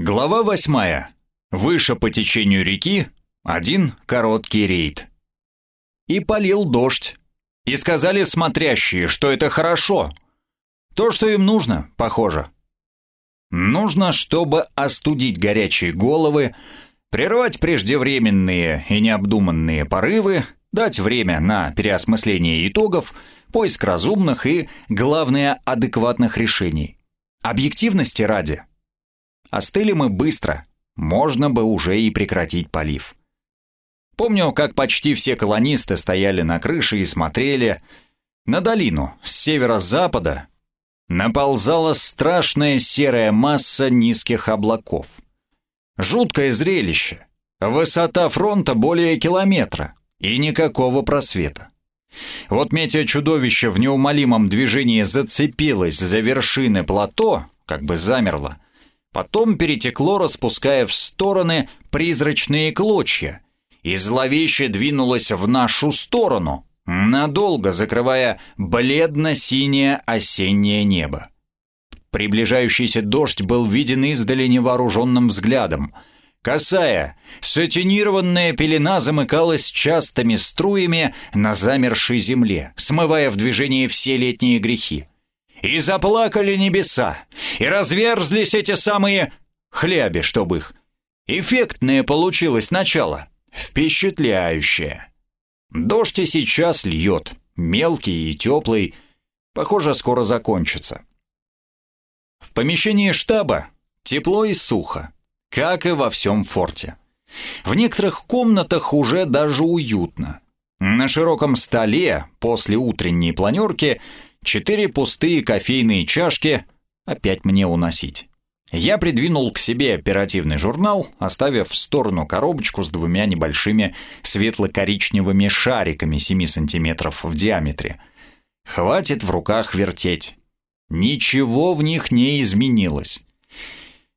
Глава восьмая. Выше по течению реки один короткий рейд. И полил дождь. И сказали смотрящие, что это хорошо. То, что им нужно, похоже. Нужно, чтобы остудить горячие головы, прервать преждевременные и необдуманные порывы, дать время на переосмысление итогов, поиск разумных и, главное, адекватных решений. Объективности ради – Остыли мы быстро, можно бы уже и прекратить полив. Помню, как почти все колонисты стояли на крыше и смотрели на долину с северо-запада. Наползала страшная серая масса низких облаков. Жуткое зрелище. Высота фронта более километра и никакого просвета. Вот метеочудовище в неумолимом движении зацепилось за вершины плато, как бы замерло, Потом перетекло, распуская в стороны призрачные клочья, и зловеще двинулось в нашу сторону, надолго закрывая бледно-синее осеннее небо. Приближающийся дождь был виден издали невооруженным взглядом. Косая, сатинированная пелена замыкалась частыми струями на замершей земле, смывая в движение все летние грехи. И заплакали небеса, и разверзлись эти самые хляби, чтобы их. Эффектное получилось начало, впечатляющее. Дождь и сейчас льет, мелкий и теплый, похоже, скоро закончится. В помещении штаба тепло и сухо, как и во всем форте. В некоторых комнатах уже даже уютно. На широком столе после утренней планерки Четыре пустые кофейные чашки опять мне уносить. Я придвинул к себе оперативный журнал, оставив в сторону коробочку с двумя небольшими светло-коричневыми шариками 7 сантиметров в диаметре. Хватит в руках вертеть. Ничего в них не изменилось.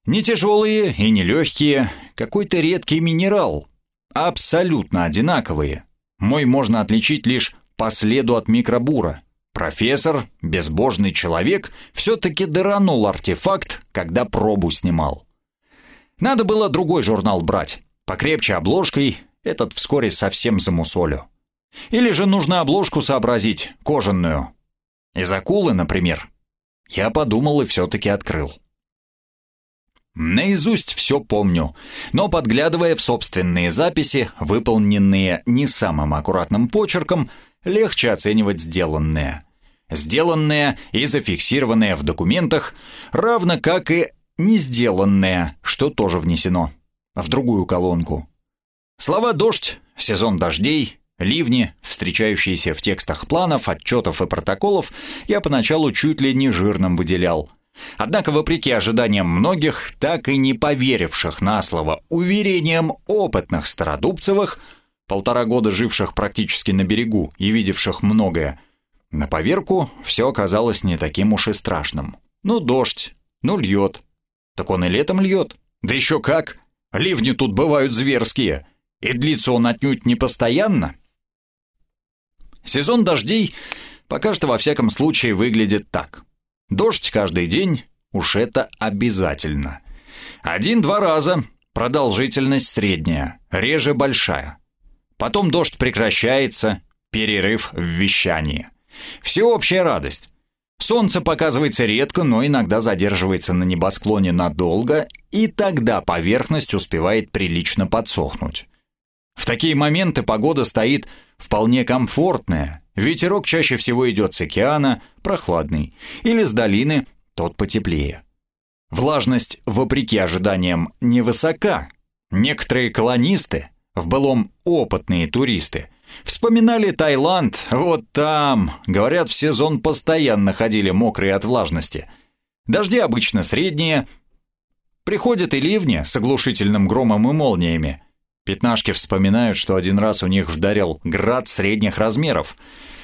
Не тяжелые и не легкие, какой-то редкий минерал. Абсолютно одинаковые. Мой можно отличить лишь по следу от микробура. Профессор, безбожный человек, все-таки дыранул артефакт, когда пробу снимал. Надо было другой журнал брать, покрепче обложкой, этот вскоре совсем замусолю. Или же нужно обложку сообразить, кожаную. Из акулы, например. Я подумал и все-таки открыл. Наизусть все помню, но подглядывая в собственные записи, выполненные не самым аккуратным почерком, легче оценивать сделанное. Сделанное и зафиксированное в документах, равно как и не сделанное, что тоже внесено в другую колонку. Слова «дождь», «сезон дождей», ливни, встречающиеся в текстах планов, отчетов и протоколов, я поначалу чуть ли не жирным выделял. Однако, вопреки ожиданиям многих, так и не поверивших на слово уверениям опытных стародубцевых, полтора года живших практически на берегу и видевших многое. На поверку все оказалось не таким уж и страшным. Ну, дождь, ну, льет. Так он и летом льет. Да еще как! Ливни тут бывают зверские. И длится он отнюдь не постоянно. Сезон дождей пока что во всяком случае выглядит так. Дождь каждый день, уж это обязательно. Один-два раза, продолжительность средняя, реже большая. Потом дождь прекращается, перерыв в вещании. Всеобщая радость. Солнце показывается редко, но иногда задерживается на небосклоне надолго, и тогда поверхность успевает прилично подсохнуть. В такие моменты погода стоит вполне комфортная, ветерок чаще всего идет с океана, прохладный, или с долины, тот потеплее. Влажность, вопреки ожиданиям, невысока. Некоторые колонисты, в былом опытные туристы. Вспоминали Таиланд, вот там, говорят, в сезон постоянно ходили мокрые от влажности. Дожди обычно средние, приходят и ливни с оглушительным громом и молниями. Пятнашки вспоминают, что один раз у них вдарил град средних размеров.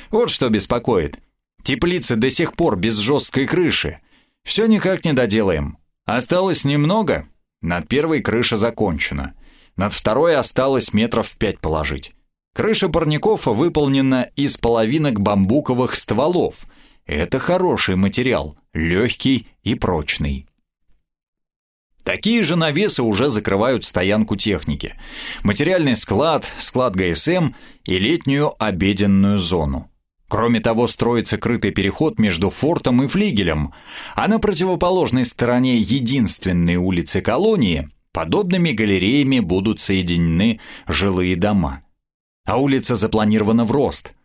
Вот что беспокоит. Теплицы до сих пор без жесткой крыши. Все никак не доделаем. Осталось немного, над первой крыша закончена. Над второй осталось метров пять положить. Крыша парников выполнена из половинок бамбуковых стволов. Это хороший материал, легкий и прочный. Такие же навесы уже закрывают стоянку техники, материальный склад, склад ГСМ и летнюю обеденную зону. Кроме того, строится крытый переход между фортом и флигелем, а на противоположной стороне единственной улицы колонии подобными галереями будут соединены жилые дома. А улица запланирована в рост.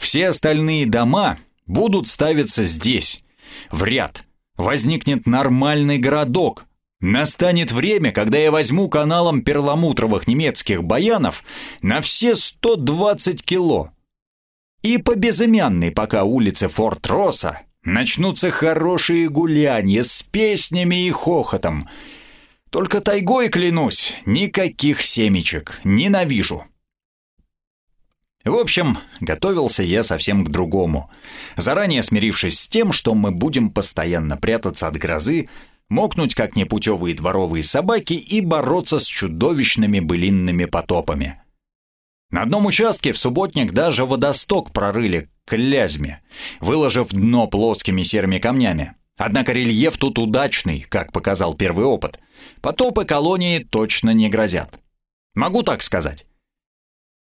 Все остальные дома будут ставиться здесь, в ряд. Возникнет нормальный городок – Настанет время, когда я возьму каналом перламутровых немецких баянов на все 120 кило. И по безымянной пока улице Форт Росса начнутся хорошие гуляния с песнями и хохотом. Только тайгой клянусь, никаких семечек, ненавижу. В общем, готовился я совсем к другому. Заранее смирившись с тем, что мы будем постоянно прятаться от грозы, мокнуть как непутевые дворовые собаки и бороться с чудовищными былинными потопами. На одном участке в субботник даже водосток прорыли к лязьме, выложив дно плоскими серыми камнями. Однако рельеф тут удачный, как показал первый опыт. Потопы колонии точно не грозят. Могу так сказать.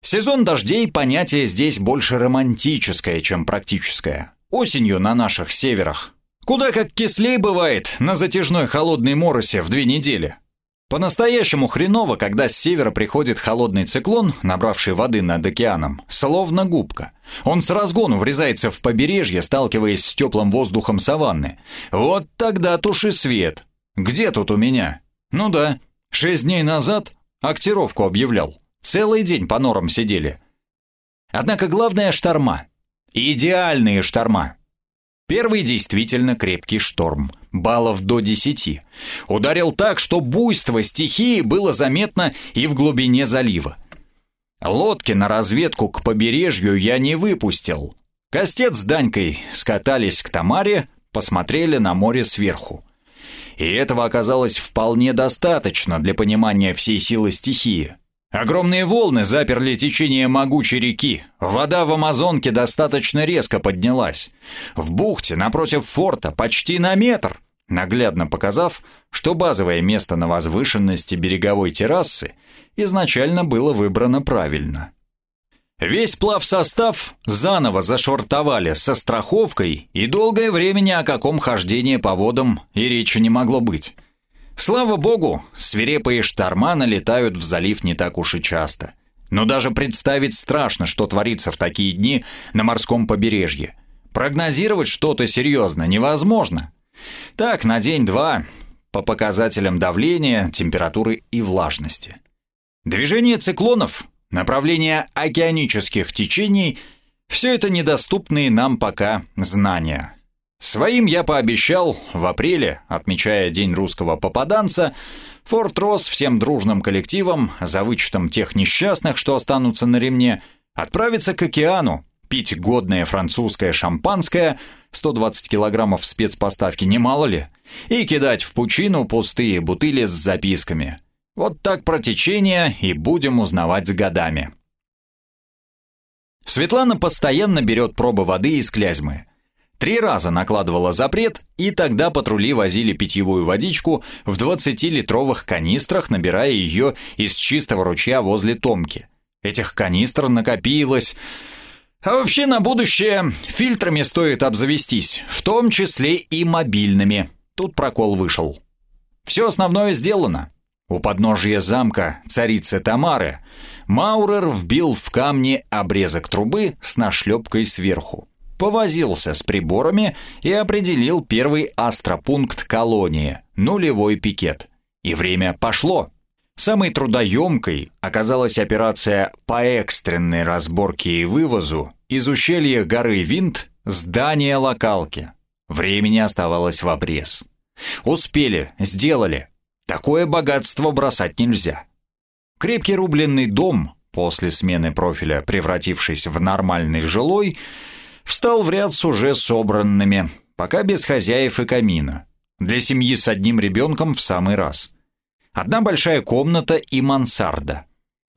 Сезон дождей – понятие здесь больше романтическое, чем практическое. Осенью на наших северах Куда как кислей бывает на затяжной холодной моросе в две недели. По-настоящему хреново, когда с севера приходит холодный циклон, набравший воды над океаном, словно губка. Он с разгону врезается в побережье, сталкиваясь с теплым воздухом саванны. Вот тогда туши свет. Где тут у меня? Ну да, шесть дней назад актировку объявлял. Целый день по норам сидели. Однако главное шторма. Идеальные шторма. Первый действительно крепкий шторм, баллов до 10. Ударил так, что буйство стихии было заметно и в глубине залива. Лодки на разведку к побережью я не выпустил. Костец с Данькой скатались к Тамаре, посмотрели на море сверху. И этого оказалось вполне достаточно для понимания всей силы стихии. Огромные волны заперли течение могучей реки. Вода в Амазонке достаточно резко поднялась. В бухте напротив форта почти на метр, наглядно показав, что базовое место на возвышенности береговой террасы изначально было выбрано правильно. Весь плавсостав заново зашвартовали со страховкой, и долгое время ни о каком хождении по водам и речи не могло быть. Слава богу, свирепые шторма налетают в залив не так уж и часто. Но даже представить страшно, что творится в такие дни на морском побережье. Прогнозировать что-то серьезно невозможно. Так, на день-два, по показателям давления, температуры и влажности. Движение циклонов, направление океанических течений – все это недоступные нам пока знания – Своим я пообещал в апреле, отмечая День русского попаданца, Форт Росс всем дружным коллективом, за вычетом тех несчастных, что останутся на ремне, отправиться к океану, пить годное французское шампанское, 120 килограммов спецпоставки, немало ли, и кидать в пучину пустые бутыли с записками. Вот так про течение и будем узнавать с годами. Светлана постоянно берет пробы воды из Клязьмы. Три раза накладывала запрет, и тогда патрули возили питьевую водичку в 20-литровых канистрах, набирая ее из чистого ручья возле Томки. Этих канистр накопилось. А вообще на будущее фильтрами стоит обзавестись, в том числе и мобильными. Тут прокол вышел. Все основное сделано. У подножия замка царицы Тамары Маурер вбил в камни обрезок трубы с нашлепкой сверху повозился с приборами и определил первый астропункт колонии – нулевой пикет. И время пошло. Самой трудоемкой оказалась операция по экстренной разборке и вывозу из ущелья горы Винт здания локалки. Времени оставалось в обрез. Успели, сделали. Такое богатство бросать нельзя. Крепкий рубленный дом, после смены профиля превратившись в нормальный жилой, встал в ряд с уже собранными, пока без хозяев и камина. Для семьи с одним ребенком в самый раз. Одна большая комната и мансарда.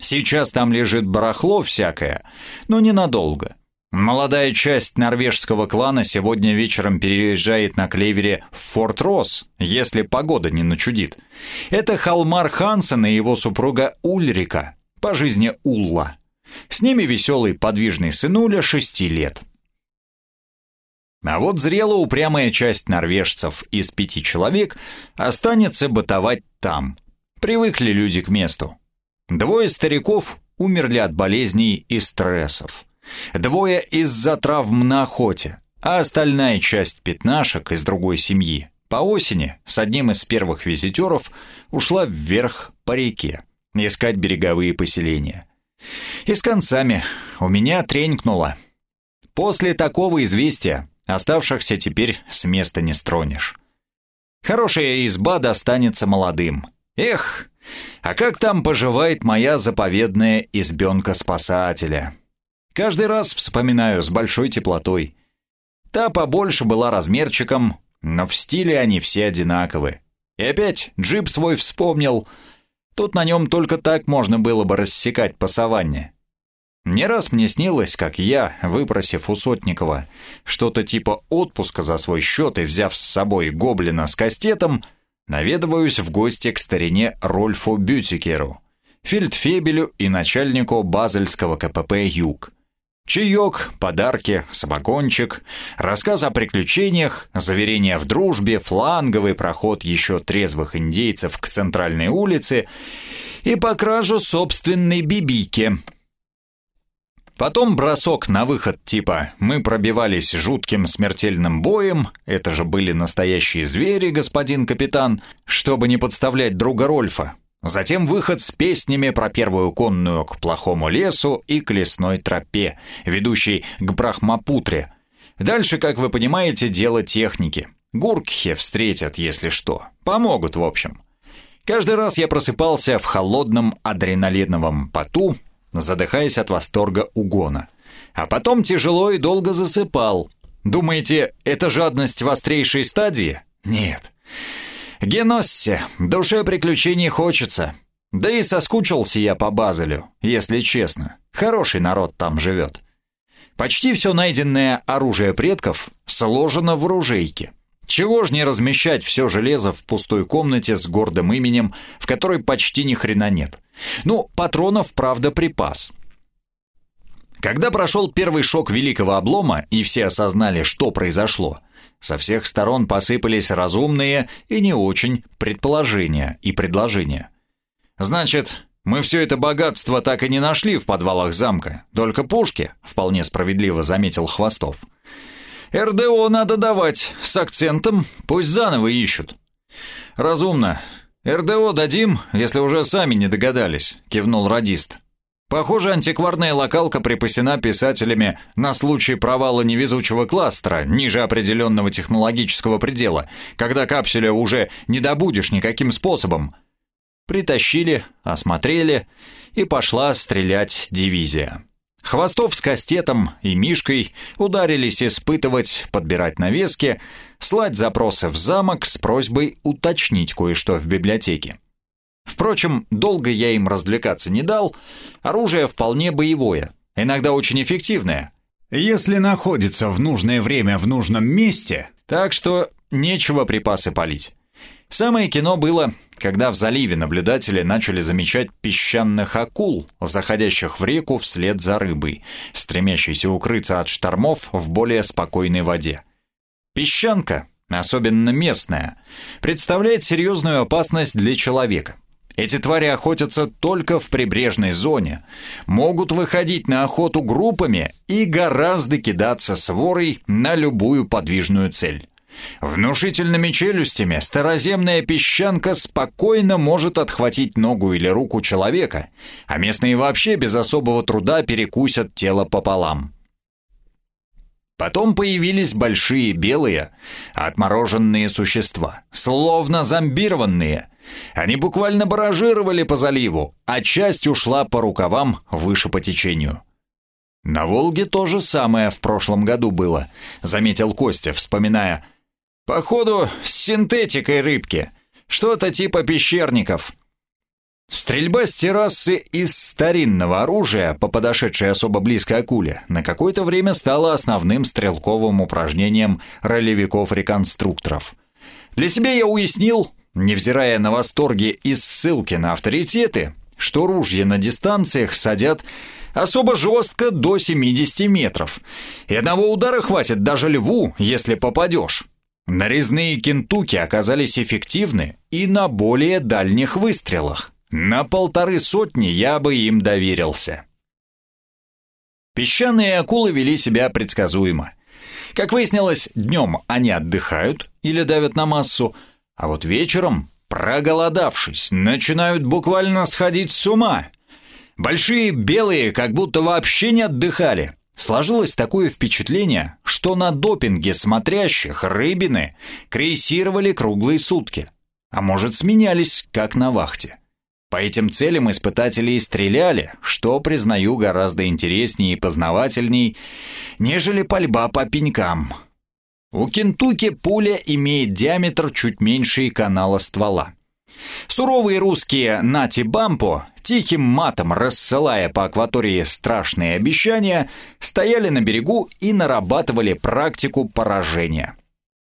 Сейчас там лежит барахло всякое, но ненадолго. Молодая часть норвежского клана сегодня вечером переезжает на клевере в Форт Росс, если погода не начудит. Это Халмар Хансен и его супруга Ульрика, по жизни Улла. С ними веселый подвижный сынуля шести лет. А вот зрела упрямая часть норвежцев из пяти человек останется бытовать там. Привыкли люди к месту. Двое стариков умерли от болезней и стрессов. Двое из-за травм на охоте, а остальная часть пятнашек из другой семьи по осени с одним из первых визитеров ушла вверх по реке искать береговые поселения. И с концами у меня тренькнуло. После такого известия оставшихся теперь с места не стронешь. Хорошая изба достанется молодым. Эх, а как там поживает моя заповедная избенка спасателя? Каждый раз вспоминаю с большой теплотой. Та побольше была размерчиком, но в стиле они все одинаковы. И опять джип свой вспомнил. Тут на нем только так можно было бы рассекать по саванне. Не раз мне снилось, как я, выпросив у Сотникова что-то типа отпуска за свой счет и взяв с собой гоблина с кастетом, наведываюсь в гости к старине Рольфу Бютикеру, фельдфебелю и начальнику Базельского КПП «Юг». Чаек, подарки, самогончик, рассказ о приключениях, заверение в дружбе, фланговый проход еще трезвых индейцев к центральной улице и по кражу собственной бибики. Потом бросок на выход типа «Мы пробивались жутким смертельным боем, это же были настоящие звери, господин капитан», чтобы не подставлять друга Рольфа, Затем выход с песнями про первую конную к плохому лесу и к лесной тропе, ведущей к Брахмапутре. Дальше, как вы понимаете, дело техники. Гуркхе встретят, если что. Помогут, в общем. Каждый раз я просыпался в холодном адреналиновом поту, задыхаясь от восторга угона. А потом тяжело и долго засыпал. Думаете, это жадность в острейшей стадии? Нет. Геноссе, душе приключений хочется. Да и соскучился я по Базелю, если честно. Хороший народ там живет. Почти все найденное оружие предков сложено в оружейке. Чего ж не размещать все железо в пустой комнате с гордым именем, в которой почти ни хрена нет. Ну, патронов, правда, припас. Когда прошел первый шок великого облома, и все осознали, что произошло, со всех сторон посыпались разумные и не очень предположения и предложения. «Значит, мы все это богатство так и не нашли в подвалах замка, только пушки», вполне справедливо заметил Хвостов. «РДО надо давать, с акцентом, пусть заново ищут». «Разумно. РДО дадим, если уже сами не догадались», кивнул радист. Похоже, антикварная локалка припасена писателями на случай провала невезучего кластера ниже определенного технологического предела, когда капсуля уже не добудешь никаким способом. Притащили, осмотрели, и пошла стрелять дивизия. Хвостов с Кастетом и Мишкой ударились испытывать, подбирать навески, слать запросы в замок с просьбой уточнить кое-что в библиотеке. Впрочем, долго я им развлекаться не дал, оружие вполне боевое, иногда очень эффективное. Если находится в нужное время в нужном месте, так что нечего припасы палить. Самое кино было, когда в заливе наблюдатели начали замечать песчаных акул, заходящих в реку вслед за рыбой, стремящейся укрыться от штормов в более спокойной воде. Песчанка, особенно местная, представляет серьезную опасность для человека – эти твари охотятся только в прибрежной зоне, могут выходить на охоту группами и гораздо кидаться сворой на любую подвижную цель. Внушительными челюстями староземная песчанка спокойно может отхватить ногу или руку человека, а местные вообще без особого труда перекусят тело пополам. Потом появились большие белые, отмороженные существа, словно зомбированные. Они буквально баражировали по заливу, а часть ушла по рукавам выше по течению. «На Волге то же самое в прошлом году было», — заметил Костя, вспоминая. «Походу, с синтетикой рыбки. Что-то типа пещерников». Стрельба с террасы из старинного оружия по подошедшей особо близко акуле на какое-то время стала основным стрелковым упражнением ролевиков-реконструкторов. Для себя я уяснил, невзирая на восторги и ссылки на авторитеты, что ружья на дистанциях садят особо жестко до 70 метров, и одного удара хватит даже льву, если попадешь. Нарезные кентуки оказались эффективны и на более дальних выстрелах. На полторы сотни я бы им доверился. Песчаные акулы вели себя предсказуемо. Как выяснилось, днем они отдыхают или давят на массу, а вот вечером, проголодавшись, начинают буквально сходить с ума. Большие белые как будто вообще не отдыхали. Сложилось такое впечатление, что на допинге смотрящих рыбины крейсировали круглые сутки. А может, сменялись, как на вахте. По этим целям испытатели и стреляли, что, признаю, гораздо интереснее и познавательней, нежели пальба по пенькам. У Кентуки пуля имеет диаметр чуть меньше канала ствола. Суровые русские Нати Бампо, тихим матом рассылая по акватории страшные обещания, стояли на берегу и нарабатывали практику поражения.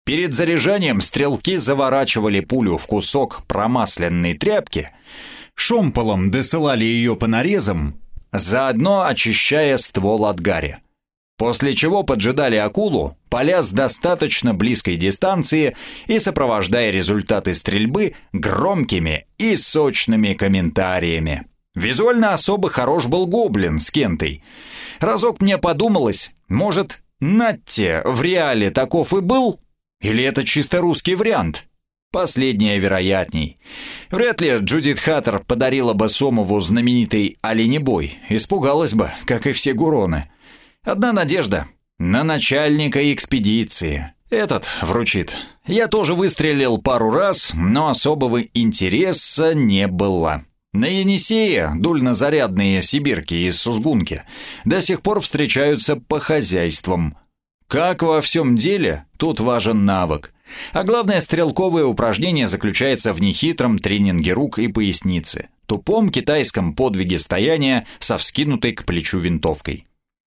Перед заряжанием стрелки заворачивали пулю в кусок промасленной тряпки – шомполом досылали ее по нарезам, заодно очищая ствол от гари. После чего поджидали акулу, поля с достаточно близкой дистанции и сопровождая результаты стрельбы громкими и сочными комментариями. Визуально особо хорош был гоблин с кентой. Разок мне подумалось, может, Натте в реале таков и был? Или это чисто русский вариант? Последнее вероятней. Вряд ли Джудит Хаттер подарила бы Сомову знаменитый оленебой. Испугалась бы, как и все гуроны. Одна надежда. На начальника экспедиции. Этот вручит. Я тоже выстрелил пару раз, но особого интереса не было. На Енисее дульнозарядные сибирки из Сузгунки до сих пор встречаются по хозяйствам. Как во всем деле, тут важен навык. А главное стрелковое упражнение заключается в нехитром тренинге рук и поясницы, тупом китайском подвиге стояния со вскинутой к плечу винтовкой.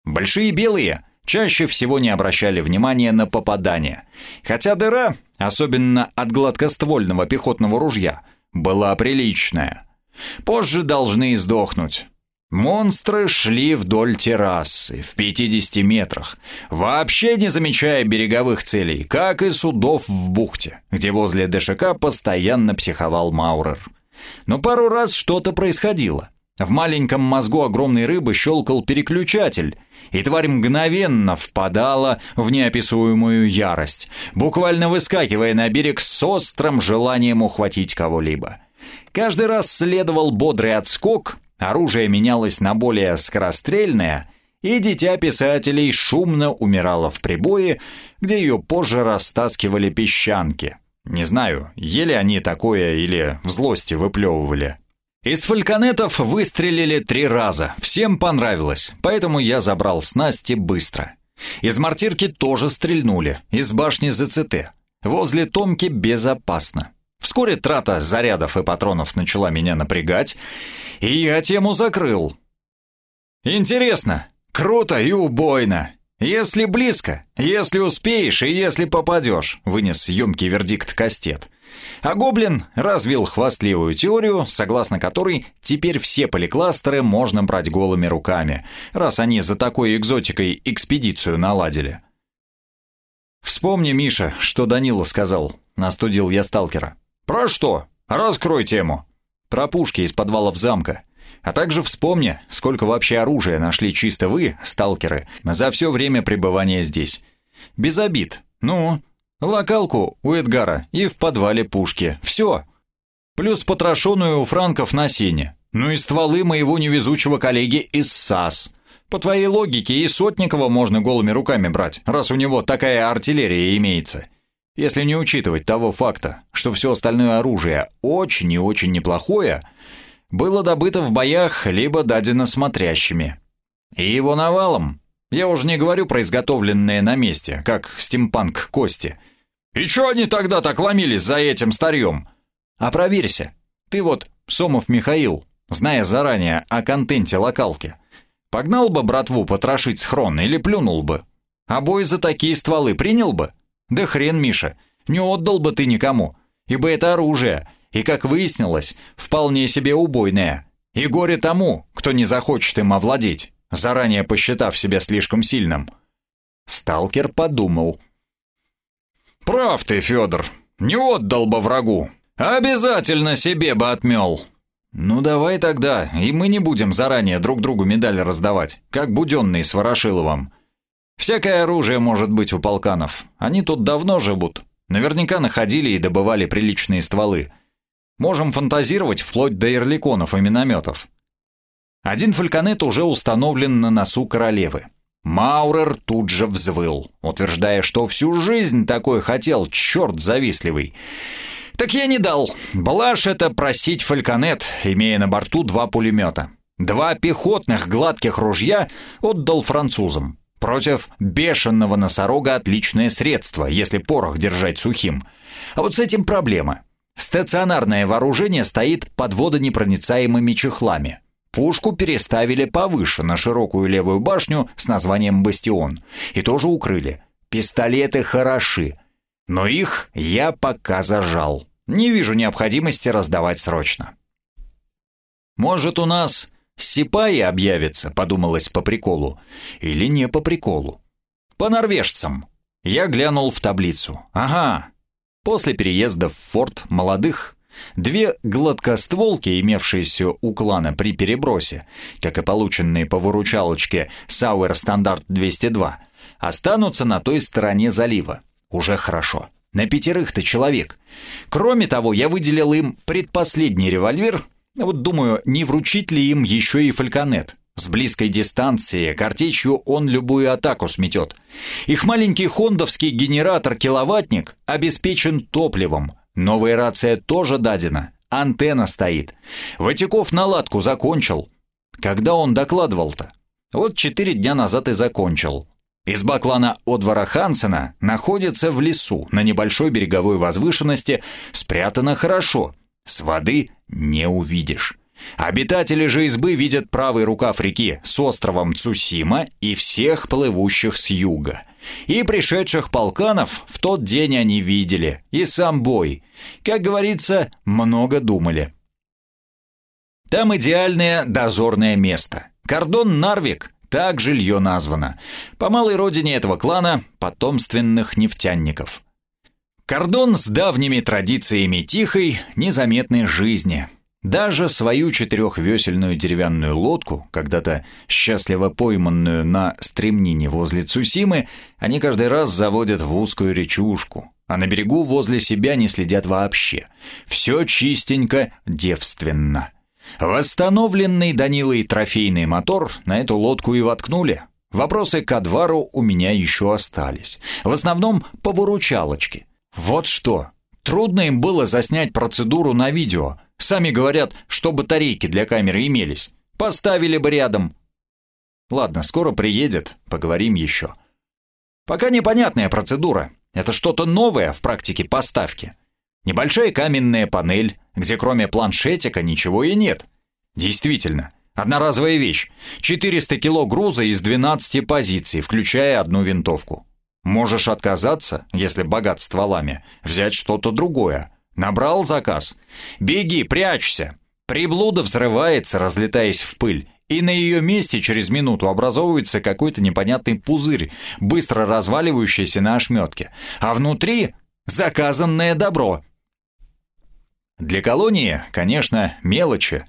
Большие белые чаще всего не обращали внимания на попадание, хотя дыра, особенно от гладкоствольного пехотного ружья, была приличная. Позже должны сдохнуть, Монстры шли вдоль террасы в 50 метрах, вообще не замечая береговых целей, как и судов в бухте, где возле ДШК постоянно психовал Маурер. Но пару раз что-то происходило. В маленьком мозгу огромной рыбы щелкал переключатель, и тварь мгновенно впадала в неописуемую ярость, буквально выскакивая на берег с острым желанием ухватить кого-либо. Каждый раз следовал бодрый отскок — Оружие менялось на более скорострельное, и дитя писателей шумно умирало в прибое, где ее позже растаскивали песчанки. Не знаю, ели они такое или в злости выплевывали. Из фальконетов выстрелили три раза, всем понравилось, поэтому я забрал снасти быстро. Из мортирки тоже стрельнули, из башни ЗЦТ. Возле Томки безопасно. Вскоре трата зарядов и патронов начала меня напрягать, и я тему закрыл. Интересно, круто и убойно. Если близко, если успеешь и если попадешь, вынес емкий вердикт Кастет. А Гоблин развил хвастливую теорию, согласно которой теперь все поликластеры можно брать голыми руками, раз они за такой экзотикой экспедицию наладили. «Вспомни, Миша, что Данила сказал», — настудил я сталкера. «Про что? Раскрой тему». «Про пушки из подвалов замка. А также вспомни, сколько вообще оружия нашли чисто вы, сталкеры, за все время пребывания здесь. Без обид. Ну, локалку у Эдгара и в подвале пушки. Все. Плюс потрошенную у франков на сене. Ну и стволы моего невезучего коллеги из САС. По твоей логике и Сотникова можно голыми руками брать, раз у него такая артиллерия имеется если не учитывать того факта, что все остальное оружие очень и очень неплохое, было добыто в боях либо дадено смотрящими. И его навалом. Я уже не говорю про изготовленные на месте, как стимпанк кости. И чё они тогда так ломились за этим старьем? А проверься. Ты вот Сомов Михаил, зная заранее о контенте локалки, погнал бы братву потрошить схрон или плюнул бы? А бой за такие стволы принял бы? Да хрен, Миша, не отдал бы ты никому, ибо это оружие, и, как выяснилось, вполне себе убойное. И горе тому, кто не захочет им овладеть, заранее посчитав себя слишком сильным. Сталкер подумал. «Прав ты, Федор, не отдал бы врагу, обязательно себе бы отмел». «Ну давай тогда, и мы не будем заранее друг другу медали раздавать, как Буденный с Ворошиловым. Всякое оружие может быть у полканов, они тут давно живут, наверняка находили и добывали приличные стволы. Можем фантазировать вплоть до ярликонов и минометов. Один фальконет уже установлен на носу королевы. Маурер тут же взвыл, утверждая, что всю жизнь такой хотел, черт завистливый. Так я не дал. Блажь это просить фальконет, имея на борту два пулемета. Два пехотных гладких ружья отдал французам. Против бешеного носорога отличное средство, если порох держать сухим. А вот с этим проблема. Стационарное вооружение стоит под водонепроницаемыми чехлами. Пушку переставили повыше, на широкую левую башню с названием «Бастион». И тоже укрыли. Пистолеты хороши. Но их я пока зажал. Не вижу необходимости раздавать срочно. Может, у нас сипаи объявится, подумалось по приколу. Или не по приколу. По норвежцам. Я глянул в таблицу. Ага, После переезда в форт молодых Две гладкостволки, имевшиеся у клана при перебросе, как и полученные по выручалочке Sauer Стандарт 202, останутся на той стороне залива. Уже хорошо. На пятерых-то человек. Кроме того, я выделил им предпоследний револьвер. Вот думаю, не вручить ли им еще и фальконет. С близкой дистанции картечью он любую атаку сметет. Их маленький хондовский генератор-киловаттник обеспечен топливом. Новая рация тоже дадена. Антенна стоит. Ватяков наладку закончил. Когда он докладывал-то? Вот четыре дня назад и закончил. Изба клана Одвара Хансена находится в лесу на небольшой береговой возвышенности, спрятана хорошо. С воды не увидишь. Обитатели же избы видят правый рукав реки с островом Цусима и всех плывущих с юга. И пришедших полканов в тот день они видели, и сам бой. Как говорится, много думали. Там идеальное дозорное место. Кордон Нарвик, так жилье названо. По малой родине этого клана потомственных нефтяников. Кордон с давними традициями тихой, незаметной жизни – даже свою четырехвесельную деревянную лодку, когда-то счастливо пойманную на стремнине возле Цусимы, они каждый раз заводят в узкую речушку, а на берегу возле себя не следят вообще. Все чистенько, девственно. Восстановленный Данилой трофейный мотор на эту лодку и воткнули. Вопросы к Адвару у меня еще остались. В основном по выручалочке. Вот что. Трудно им было заснять процедуру на видео – Сами говорят, что батарейки для камеры имелись. Поставили бы рядом. Ладно, скоро приедет, поговорим еще. Пока непонятная процедура. Это что-то новое в практике поставки. Небольшая каменная панель, где кроме планшетика ничего и нет. Действительно, одноразовая вещь. 400 кило груза из 12 позиций, включая одну винтовку. Можешь отказаться, если богат стволами, взять что-то другое. Набрал заказ. Беги, прячься. Приблуда взрывается, разлетаясь в пыль, и на ее месте через минуту образовывается какой-то непонятный пузырь, быстро разваливающийся на ошметке. А внутри заказанное добро. Для колонии, конечно, мелочи.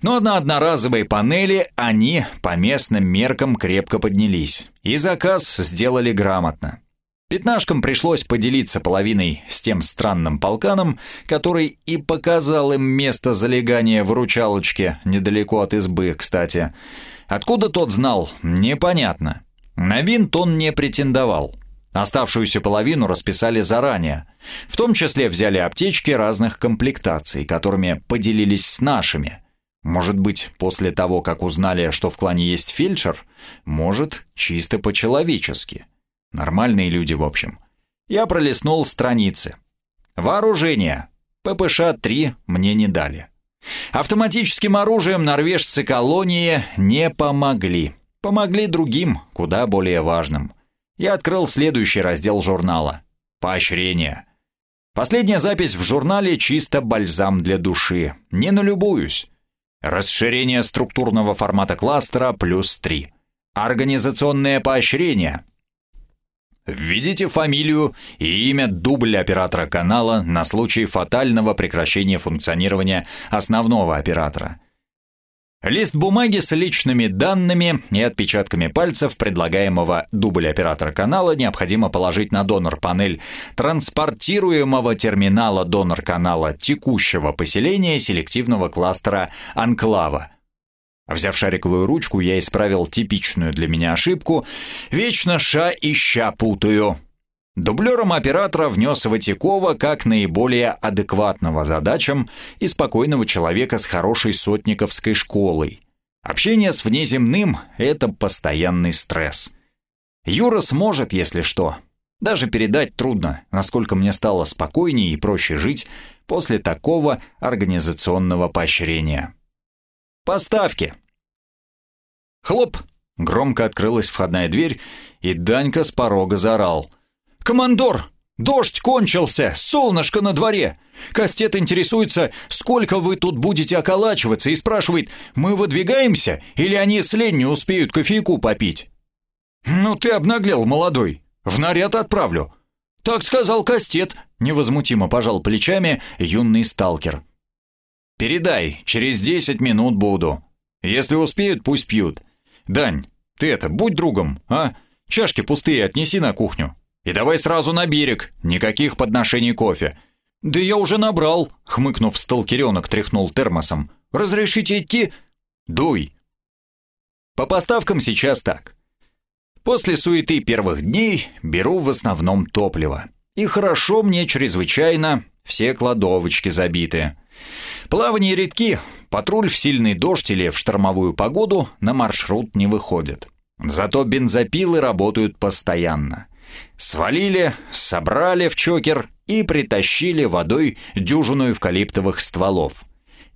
Но на одноразовые панели они по местным меркам крепко поднялись. И заказ сделали грамотно. Пятнашкам пришлось поделиться половиной с тем странным полканом, который и показал им место залегания в ручалочке, недалеко от избы, кстати. Откуда тот знал, непонятно. На винт он не претендовал. Оставшуюся половину расписали заранее. В том числе взяли аптечки разных комплектаций, которыми поделились с нашими. Может быть, после того, как узнали, что в клане есть фельдшер, может, чисто по-человечески – Нормальные люди, в общем. Я пролистнул страницы. Вооружение. ППШ-3 мне не дали. Автоматическим оружием норвежцы колонии не помогли. Помогли другим, куда более важным. Я открыл следующий раздел журнала. Поощрение. Последняя запись в журнале чисто бальзам для души. Не налюбуюсь. Расширение структурного формата кластера плюс 3. Организационное поощрение. Введите фамилию и имя дубля оператора канала на случай фатального прекращения функционирования основного оператора. Лист бумаги с личными данными и отпечатками пальцев предлагаемого дубля оператора канала необходимо положить на донор-панель транспортируемого терминала донор-канала текущего поселения селективного кластера «Анклава», Взяв шариковую ручку, я исправил типичную для меня ошибку. Вечно ша и ща путаю. Дублером оператора внес Ватякова как наиболее адекватного задачам и спокойного человека с хорошей сотниковской школой. Общение с внеземным — это постоянный стресс. Юра сможет, если что. Даже передать трудно, насколько мне стало спокойнее и проще жить после такого организационного поощрения. Поставки. Хлоп! Громко открылась входная дверь, и Данька с порога заорал. «Командор! Дождь кончился! Солнышко на дворе! Кастет интересуется, сколько вы тут будете околачиваться, и спрашивает, мы выдвигаемся, или они с Ленни успеют кофейку попить?» «Ну ты обнаглел, молодой! В наряд отправлю!» «Так сказал Кастет», — невозмутимо пожал плечами юный сталкер. Передай, через десять минут буду. Если успеют, пусть пьют. Дань, ты это, будь другом, а? Чашки пустые отнеси на кухню. И давай сразу на берег, никаких подношений кофе. Да я уже набрал, хмыкнув, сталкеренок тряхнул термосом. Разрешите идти? Дуй. По поставкам сейчас так. После суеты первых дней беру в основном топливо. И хорошо мне чрезвычайно, все кладовочки забиты. Плавание редки, патруль в сильный дождь или в штормовую погоду на маршрут не выходит. Зато бензопилы работают постоянно. Свалили, собрали в чокер и притащили водой дюжину эвкалиптовых стволов.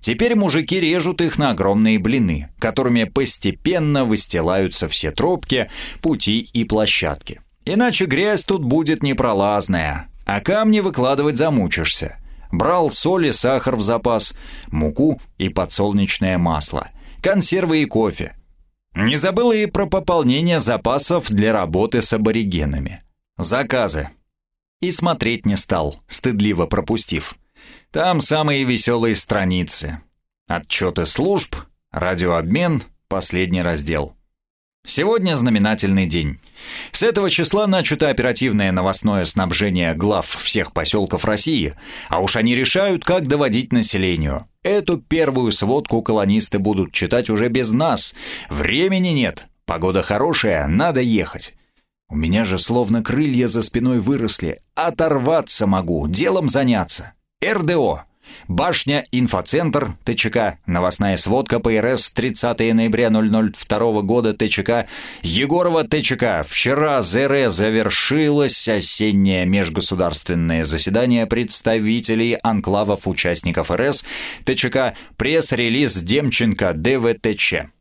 Теперь мужики режут их на огромные блины, которыми постепенно выстилаются все тропки, пути и площадки. Иначе грязь тут будет непролазная, а камни выкладывать замучишься. Брал соль и сахар в запас, муку и подсолнечное масло, консервы и кофе. Не забыл и про пополнение запасов для работы с аборигенами. Заказы. И смотреть не стал, стыдливо пропустив. Там самые веселые страницы. Отчеты служб, радиообмен, последний раздел. Сегодня знаменательный день. С этого числа начато оперативное новостное снабжение глав всех поселков России, а уж они решают, как доводить населению. Эту первую сводку колонисты будут читать уже без нас. Времени нет, погода хорошая, надо ехать. У меня же словно крылья за спиной выросли. Оторваться могу, делом заняться. РДО. Башня «Инфоцентр» ТЧК, новостная сводка ПРС 30 ноября 002 года ТЧК, Егорова ТЧК. Вчера ЗР завершилось осеннее межгосударственное заседание представителей анклавов участников РС ТЧК, пресс-релиз Демченко ДВТЧ.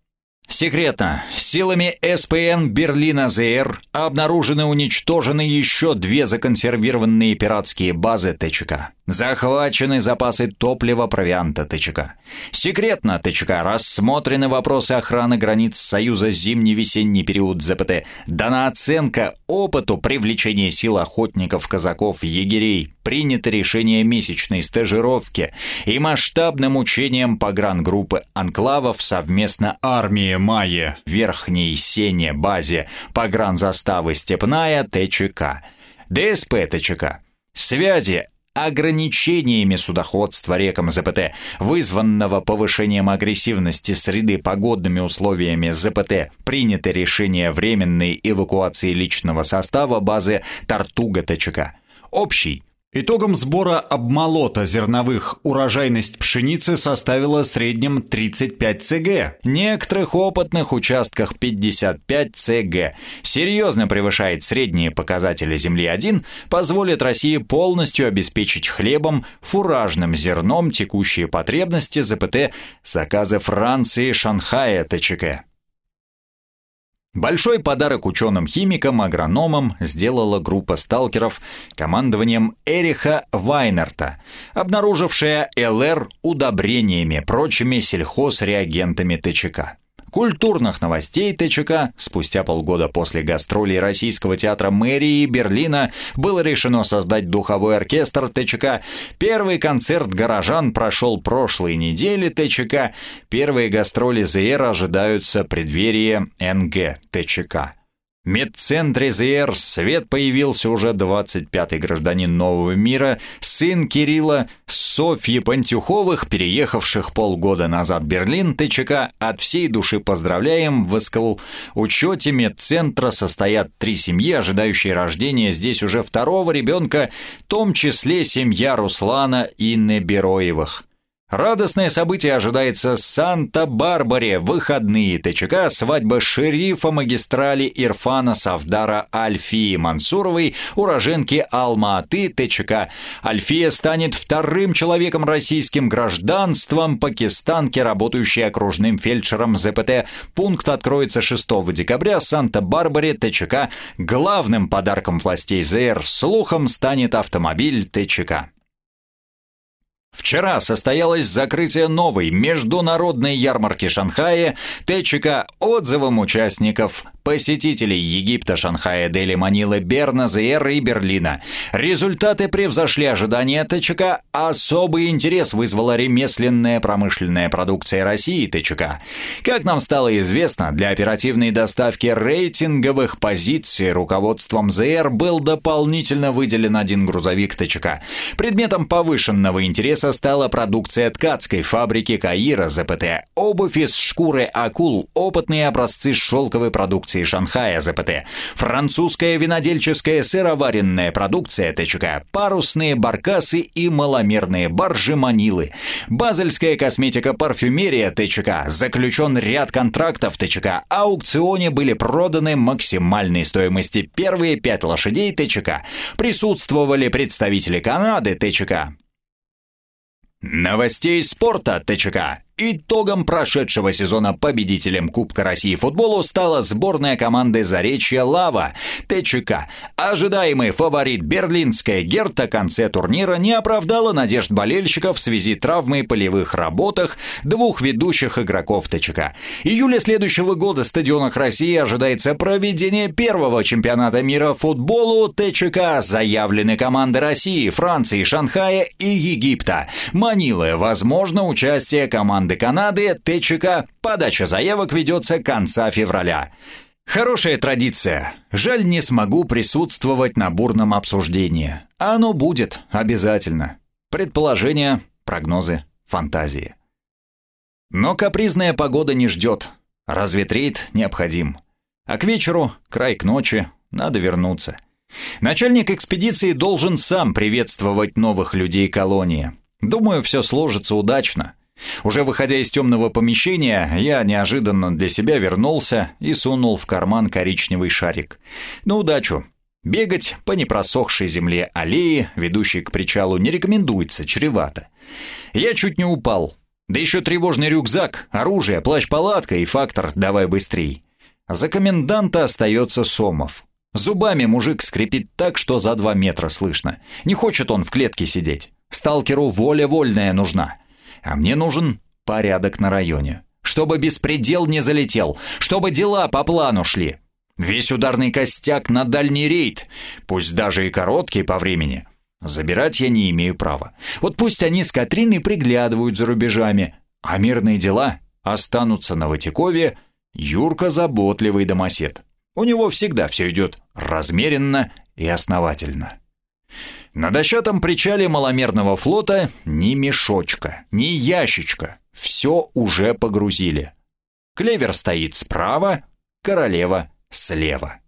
Секретно. Силами СПН Берлина ЗР обнаружены уничтожены еще две законсервированные пиратские базы ТЧК. Захвачены запасы топлива провианта ТЧК. Секретно ТЧК рассмотрены вопросы охраны границ Союза зимне-весенний период ЗПТ. Дана оценка опыту привлечения сил охотников, казаков, егерей. Принято решение месячной стажировки и масштабным учением погрангруппы анклавов совместно армии Майя, Верхней Сене, базе погранзаставы Степная ТЧК. ДСП ТЧК. Связи ограничениями судоходства рекам ЗПТ, вызванного повышением агрессивности среды погодными условиями ЗПТ, принято решение временной эвакуации личного состава базы Тартуга ТЧК. Общий Итогом сбора обмолота зерновых урожайность пшеницы составила в среднем 35 цг. В некоторых опытных участках 55 цг. Серьезно превышает средние показатели Земли-1, позволит России полностью обеспечить хлебом, фуражным зерном текущие потребности ЗПТ заказы Франции, Шанхая, ТЧК. Большой подарок ученым-химикам, агрономам сделала группа сталкеров командованием Эриха Вайнерта, обнаружившая ЛР удобрениями, прочими сельхозреагентами ТЧК культурных новостей ТЧК спустя полгода после гастролей Российского театра мэрии Берлина было решено создать духовой оркестр ТЧК. Первый концерт горожан прошел прошлой неделе ТЧК. Первые гастроли ЗР ожидаются преддверие НГ ТЧК медцентре ЗР свет появился уже 25-й гражданин Нового мира, сын Кирилла, Софьи Пантюховых, переехавших полгода назад в Берлин, ТЧК от всей души поздравляем, в учете медцентра состоят три семьи, ожидающие рождения здесь уже второго ребенка, в том числе семья Руслана и Небероевых. Радостное событие ожидается в Санта-Барбаре. Выходные ТЧК, свадьба шерифа магистрали Ирфана Савдара Альфии Мансуровой, уроженки Алма-Аты ТЧК. Альфия станет вторым человеком российским гражданством пакистанки, работающей окружным фельдшером ЗПТ. Пункт откроется 6 декабря в Санта-Барбаре ТЧК. Главным подарком властей ЗР слухом станет автомобиль ТЧК. Вчера состоялось закрытие новой международной ярмарки Шанхая, ТЧК отзывам участников посетителей Египта, Шанхая, Дели, Манилы, Берна, Зейра и Берлина. Результаты превзошли ожидания ТЧК. Особый интерес вызвала ремесленная промышленная продукция России ТЧК. Как нам стало известно, для оперативной доставки рейтинговых позиций руководством ЗР был дополнительно выделен один грузовик ТЧК. Предметом повышенного интереса стала продукция ткацкой фабрики Каира ЗПТ, обувь из шкуры акул, опытные образцы шелковой продукции продукции Шанхая ЗПТ, французская винодельческая сыроваренная продукция ТЧК, парусные баркасы и маломерные баржи Манилы, базельская косметика парфюмерия ТЧК, заключен ряд контрактов ТЧК, аукционе были проданы максимальной стоимости первые пять лошадей ТЧК, присутствовали представители Канады ТЧК. Новостей спорта ТЧК. Итогом прошедшего сезона победителем Кубка России футболу стала сборная команды Заречья Лава ТЧК. Ожидаемый фаворит берлинская Герта конце турнира не оправдала надежд болельщиков в связи травмой полевых работах двух ведущих игроков ТЧК. Июля следующего года в стадионах России ожидается проведение первого чемпионата мира футболу ТЧК. Заявлены команды России, Франции, Шанхая и Египта. Манилы, возможно, участие команды команды Канады ТЧК подача заявок ведется конца февраля. Хорошая традиция. Жаль, не смогу присутствовать на бурном обсуждении. Оно будет, обязательно. Предположения, прогнозы, фантазии. Но капризная погода не ждет. Разве трейд необходим? А к вечеру, край к ночи, надо вернуться. Начальник экспедиции должен сам приветствовать новых людей колонии. Думаю, все сложится удачно. Уже выходя из темного помещения, я неожиданно для себя вернулся и сунул в карман коричневый шарик. На удачу. Бегать по непросохшей земле аллеи, ведущей к причалу, не рекомендуется, чревато. Я чуть не упал. Да еще тревожный рюкзак, оружие, плащ-палатка и фактор «давай быстрей». За коменданта остается Сомов. Зубами мужик скрипит так, что за два метра слышно. Не хочет он в клетке сидеть. Сталкеру воля вольная нужна. А мне нужен порядок на районе. Чтобы беспредел не залетел, чтобы дела по плану шли. Весь ударный костяк на дальний рейд, пусть даже и короткий по времени. Забирать я не имею права. Вот пусть они с Катриной приглядывают за рубежами, а мирные дела останутся на Ватикове. Юрка заботливый домосед. У него всегда все идет размеренно и основательно. На дощатом причале маломерного флота ни мешочка, ни ящичка. Все уже погрузили. Клевер стоит справа, королева слева.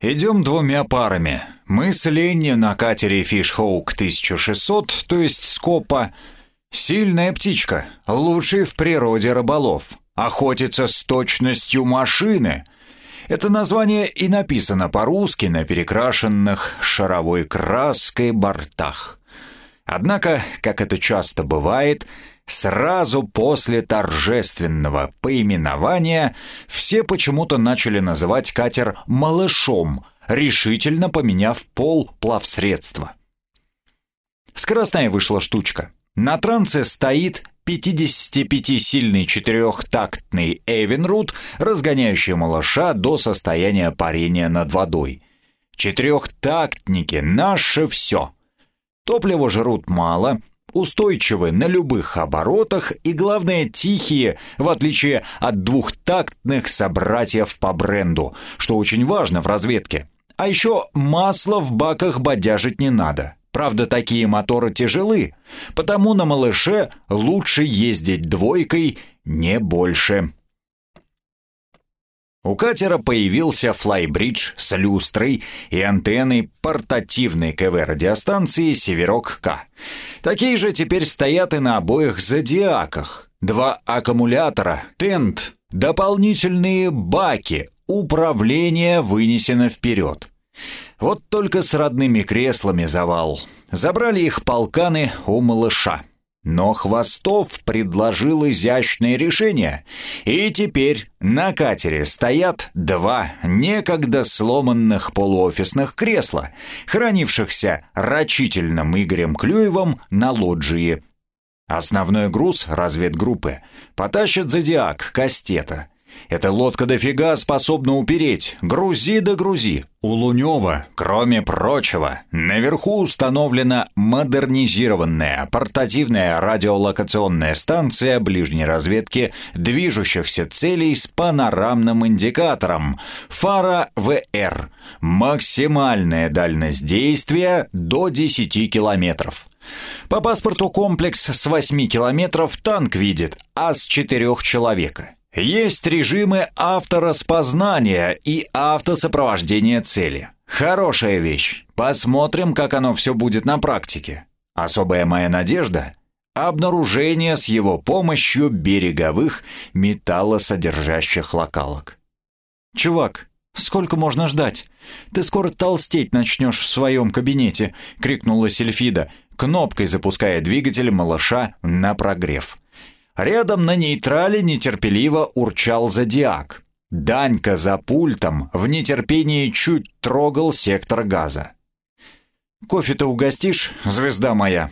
Идем двумя парами. Мы с Ленни на катере Фишхоук 1600, то есть Скопа. Сильная птичка, лучший в природе рыболов. Охотится с точностью машины. Это название и написано по-русски на перекрашенных шаровой краской бортах. Однако, как это часто бывает, Сразу после торжественного поименования все почему-то начали называть катер «малышом», решительно поменяв пол плавсредства. Скоростная вышла штучка. На трансе стоит 55-сильный четырехтактный Эвенрут, разгоняющий малыша до состояния парения над водой. Четырехтактники — наше все. Топливо жрут мало, устойчивы на любых оборотах и, главное, тихие, в отличие от двухтактных собратьев по бренду, что очень важно в разведке. А еще масло в баках бодяжить не надо. Правда, такие моторы тяжелы, потому на малыше лучше ездить двойкой, не больше. У катера появился флайбридж с люстрой и антенной портативной КВ-радиостанции «Северок-К». Такие же теперь стоят и на обоих «Зодиаках». Два аккумулятора, тент, дополнительные баки, управление вынесено вперед. Вот только с родными креслами завал. Забрали их полканы у малыша. Но Хвостов предложил изящное решение, и теперь на катере стоят два некогда сломанных полуофисных кресла, хранившихся рачительным Игорем Клюевым на лоджии. Основной груз разведгруппы потащит «Зодиак» Кастета — эта лодка дофига способна упереть. Грузи да грузи. У Лунева, кроме прочего, наверху установлена модернизированная портативная радиолокационная станция ближней разведки движущихся целей с панорамным индикатором фара ВР. Максимальная дальность действия до 10 километров. По паспорту комплекс с 8 километров танк видит, а с 4 человека. Есть режимы автораспознания и автосопровождения цели. Хорошая вещь. Посмотрим, как оно все будет на практике. Особая моя надежда – обнаружение с его помощью береговых металлосодержащих локалок. «Чувак, сколько можно ждать? Ты скоро толстеть начнешь в своем кабинете!» — крикнула Сельфида, кнопкой запуская двигатель малыша на прогрев. Рядом на нейтрале нетерпеливо урчал зодиак. Данька за пультом в нетерпении чуть трогал сектор газа. «Кофе-то угостишь, звезда моя?»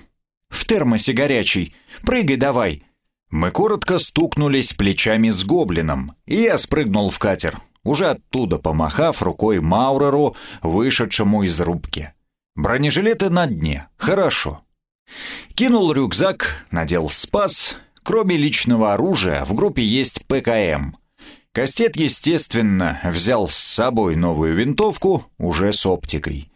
«В термосе горячий. Прыгай давай!» Мы коротко стукнулись плечами с гоблином, и я спрыгнул в катер, уже оттуда помахав рукой Мауреру, вышедшему из рубки. Бронежилеты на дне. Хорошо. Кинул рюкзак, надел спас, Кроме личного оружия, в группе есть ПКМ. Кастет, естественно, взял с собой новую винтовку, уже с оптикой.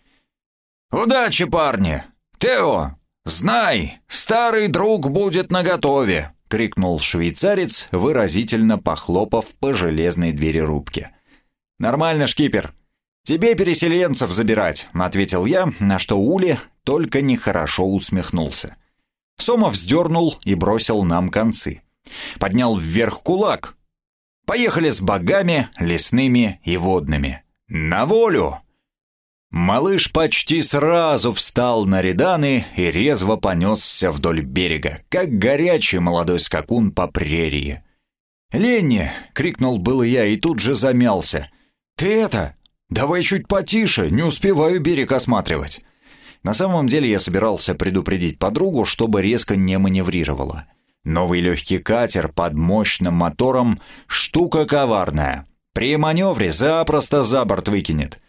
«Удачи, парни! Тео, знай, старый друг будет наготове!» — крикнул швейцарец, выразительно похлопав по железной двери рубки. «Нормально, шкипер. Тебе переселенцев забирать», — ответил я, на что Ули только нехорошо усмехнулся. Сомов вздернул и бросил нам концы. Поднял вверх кулак. Поехали с богами, лесными и водными. На волю! Малыш почти сразу встал на реданы и резво понесся вдоль берега, как горячий молодой скакун по прерии. «Ленни!» — крикнул было я и тут же замялся. «Ты это! Давай чуть потише, не успеваю берег осматривать!» На самом деле я собирался предупредить подругу, чтобы резко не маневрировала. Новый легкий катер под мощным мотором – штука коварная. При маневре запросто за борт выкинет.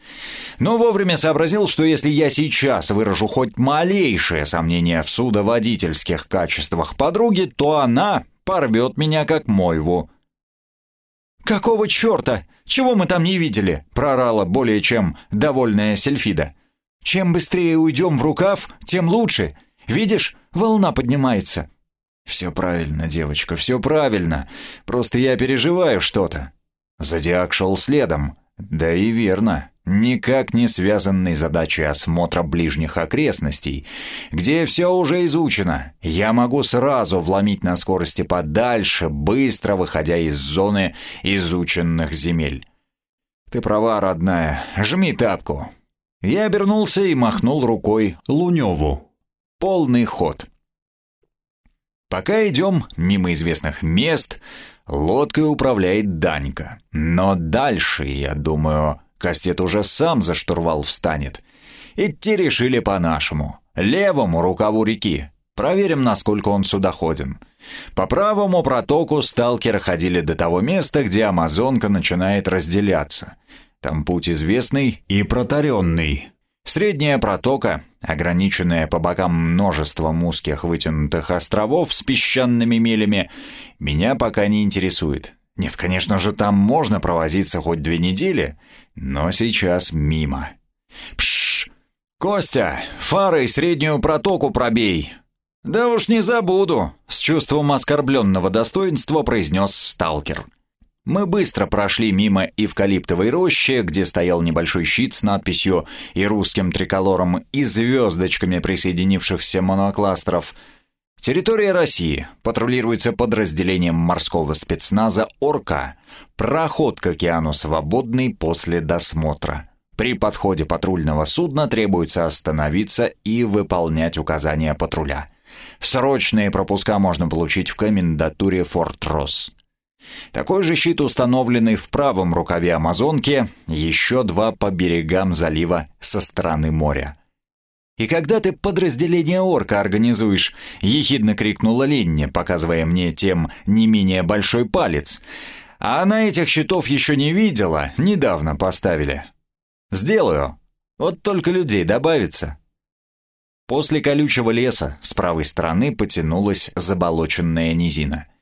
Но вовремя сообразил, что если я сейчас выражу хоть малейшее сомнение в судоводительских качествах подруги, то она порвет меня как мойву. «Какого черта? Чего мы там не видели?» – прорала более чем довольная Сельфида. Чем быстрее уйдем в рукав, тем лучше. Видишь, волна поднимается». «Все правильно, девочка, все правильно. Просто я переживаю что-то». Зодиак шел следом. Да и верно. никак не связанной задачей осмотра ближних окрестностей, где все уже изучено. Я могу сразу вломить на скорости подальше, быстро выходя из зоны изученных земель. Ты права, родная, жми тапку. Я обернулся и махнул рукой Луневу. Полный ход. Пока идем мимо известных мест, лодкой управляет Данька. Но дальше, я думаю, Кастет уже сам за штурвал встанет. Идти решили по-нашему. Левому рукаву реки. Проверим, насколько он судоходен. По правому протоку сталкеры ходили до того места, где Амазонка начинает разделяться. Там путь известный и протаренный. Средняя протока, ограниченная по бокам множеством узких вытянутых островов с песчаными мелями, меня пока не интересует. Нет, конечно же, там можно провозиться хоть две недели, но сейчас мимо. Пш! Костя, фарой среднюю протоку пробей. Да уж не забуду, с чувством оскорбленного достоинства произнес сталкер. Мы быстро прошли мимо эвкалиптовой рощи, где стоял небольшой щит с надписью и русским триколором, и звездочками присоединившихся монокластеров. Территория России патрулируется подразделением морского спецназа «Орка». Проход к океану свободный после досмотра. При подходе патрульного судна требуется остановиться и выполнять указания патруля. Срочные пропуска можно получить в комендатуре Форт Росс. Такой же щит, установленный в правом рукаве Амазонки, еще два по берегам залива со стороны моря. «И когда ты подразделение орка организуешь?» — ехидно крикнула Ленни, показывая мне тем не менее большой палец. «А она этих щитов еще не видела, недавно поставили». «Сделаю. Вот только людей добавится». После колючего леса с правой стороны потянулась заболоченная низина —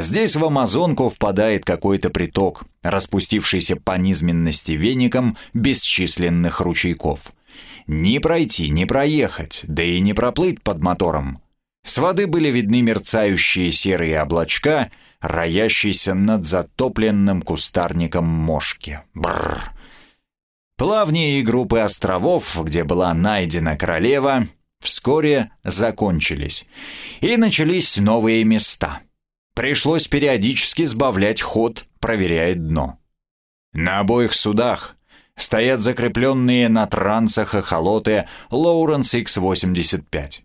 Здесь в Амазонку впадает какой-то приток, распустившийся по низменности веником бесчисленных ручейков. Не пройти, не проехать, да и не проплыть под мотором. С воды были видны мерцающие серые облачка, роящиеся над затопленным кустарником мошки. Бррр. Плавнее группы островов, где была найдена королева, вскоре закончились, и начались новые места — Пришлось периодически сбавлять ход, проверяя дно. На обоих судах стоят закрепленные на трансах эхолоты Lawrence X-85.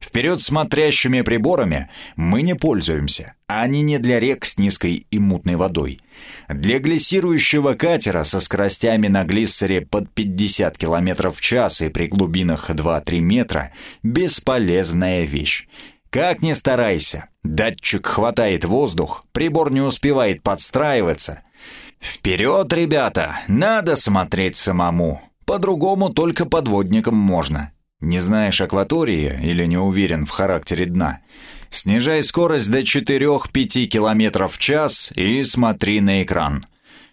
Вперед смотрящими приборами мы не пользуемся, они не для рек с низкой и мутной водой. Для глиссирующего катера со скоростями на глиссере под 50 км в час и при глубинах 2-3 метра – бесполезная вещь. Как ни старайся, датчик хватает воздух, прибор не успевает подстраиваться. Вперед, ребята, надо смотреть самому. По-другому только подводникам можно. Не знаешь акватории или не уверен в характере дна? Снижай скорость до 4-5 км в час и смотри на экран.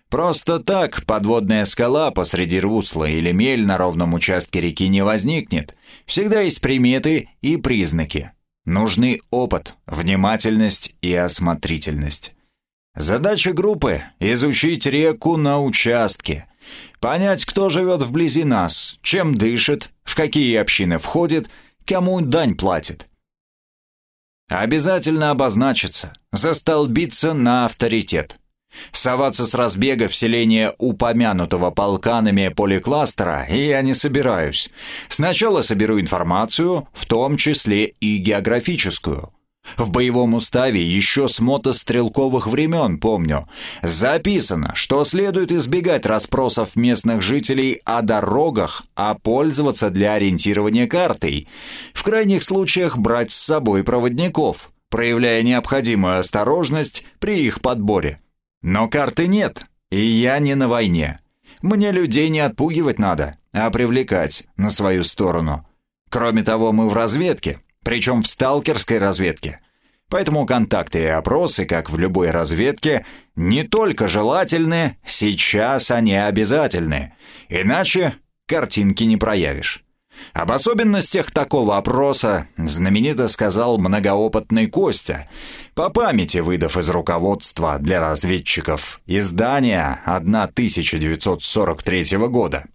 Просто так подводная скала посреди русла или мель на ровном участке реки не возникнет. Всегда есть приметы и признаки. Нужны опыт, внимательность и осмотрительность. Задача группы – изучить реку на участке, понять, кто живет вблизи нас, чем дышит, в какие общины входит, кому дань платит. Обязательно обозначиться, застолбиться на авторитет. Соваться с разбега в селение упомянутого полканами поликластера я не собираюсь. Сначала соберу информацию, в том числе и географическую. В боевом уставе еще с мотострелковых времен, помню, записано, что следует избегать расспросов местных жителей о дорогах, а пользоваться для ориентирования картой. В крайних случаях брать с собой проводников, проявляя необходимую осторожность при их подборе. Но карты нет, и я не на войне. Мне людей не отпугивать надо, а привлекать на свою сторону. Кроме того, мы в разведке, причем в сталкерской разведке. Поэтому контакты и опросы, как в любой разведке, не только желательны, сейчас они обязательны. Иначе картинки не проявишь. Об особенностях такого опроса знаменито сказал многоопытный Костя, по памяти выдав из руководства для разведчиков издания 1943 года.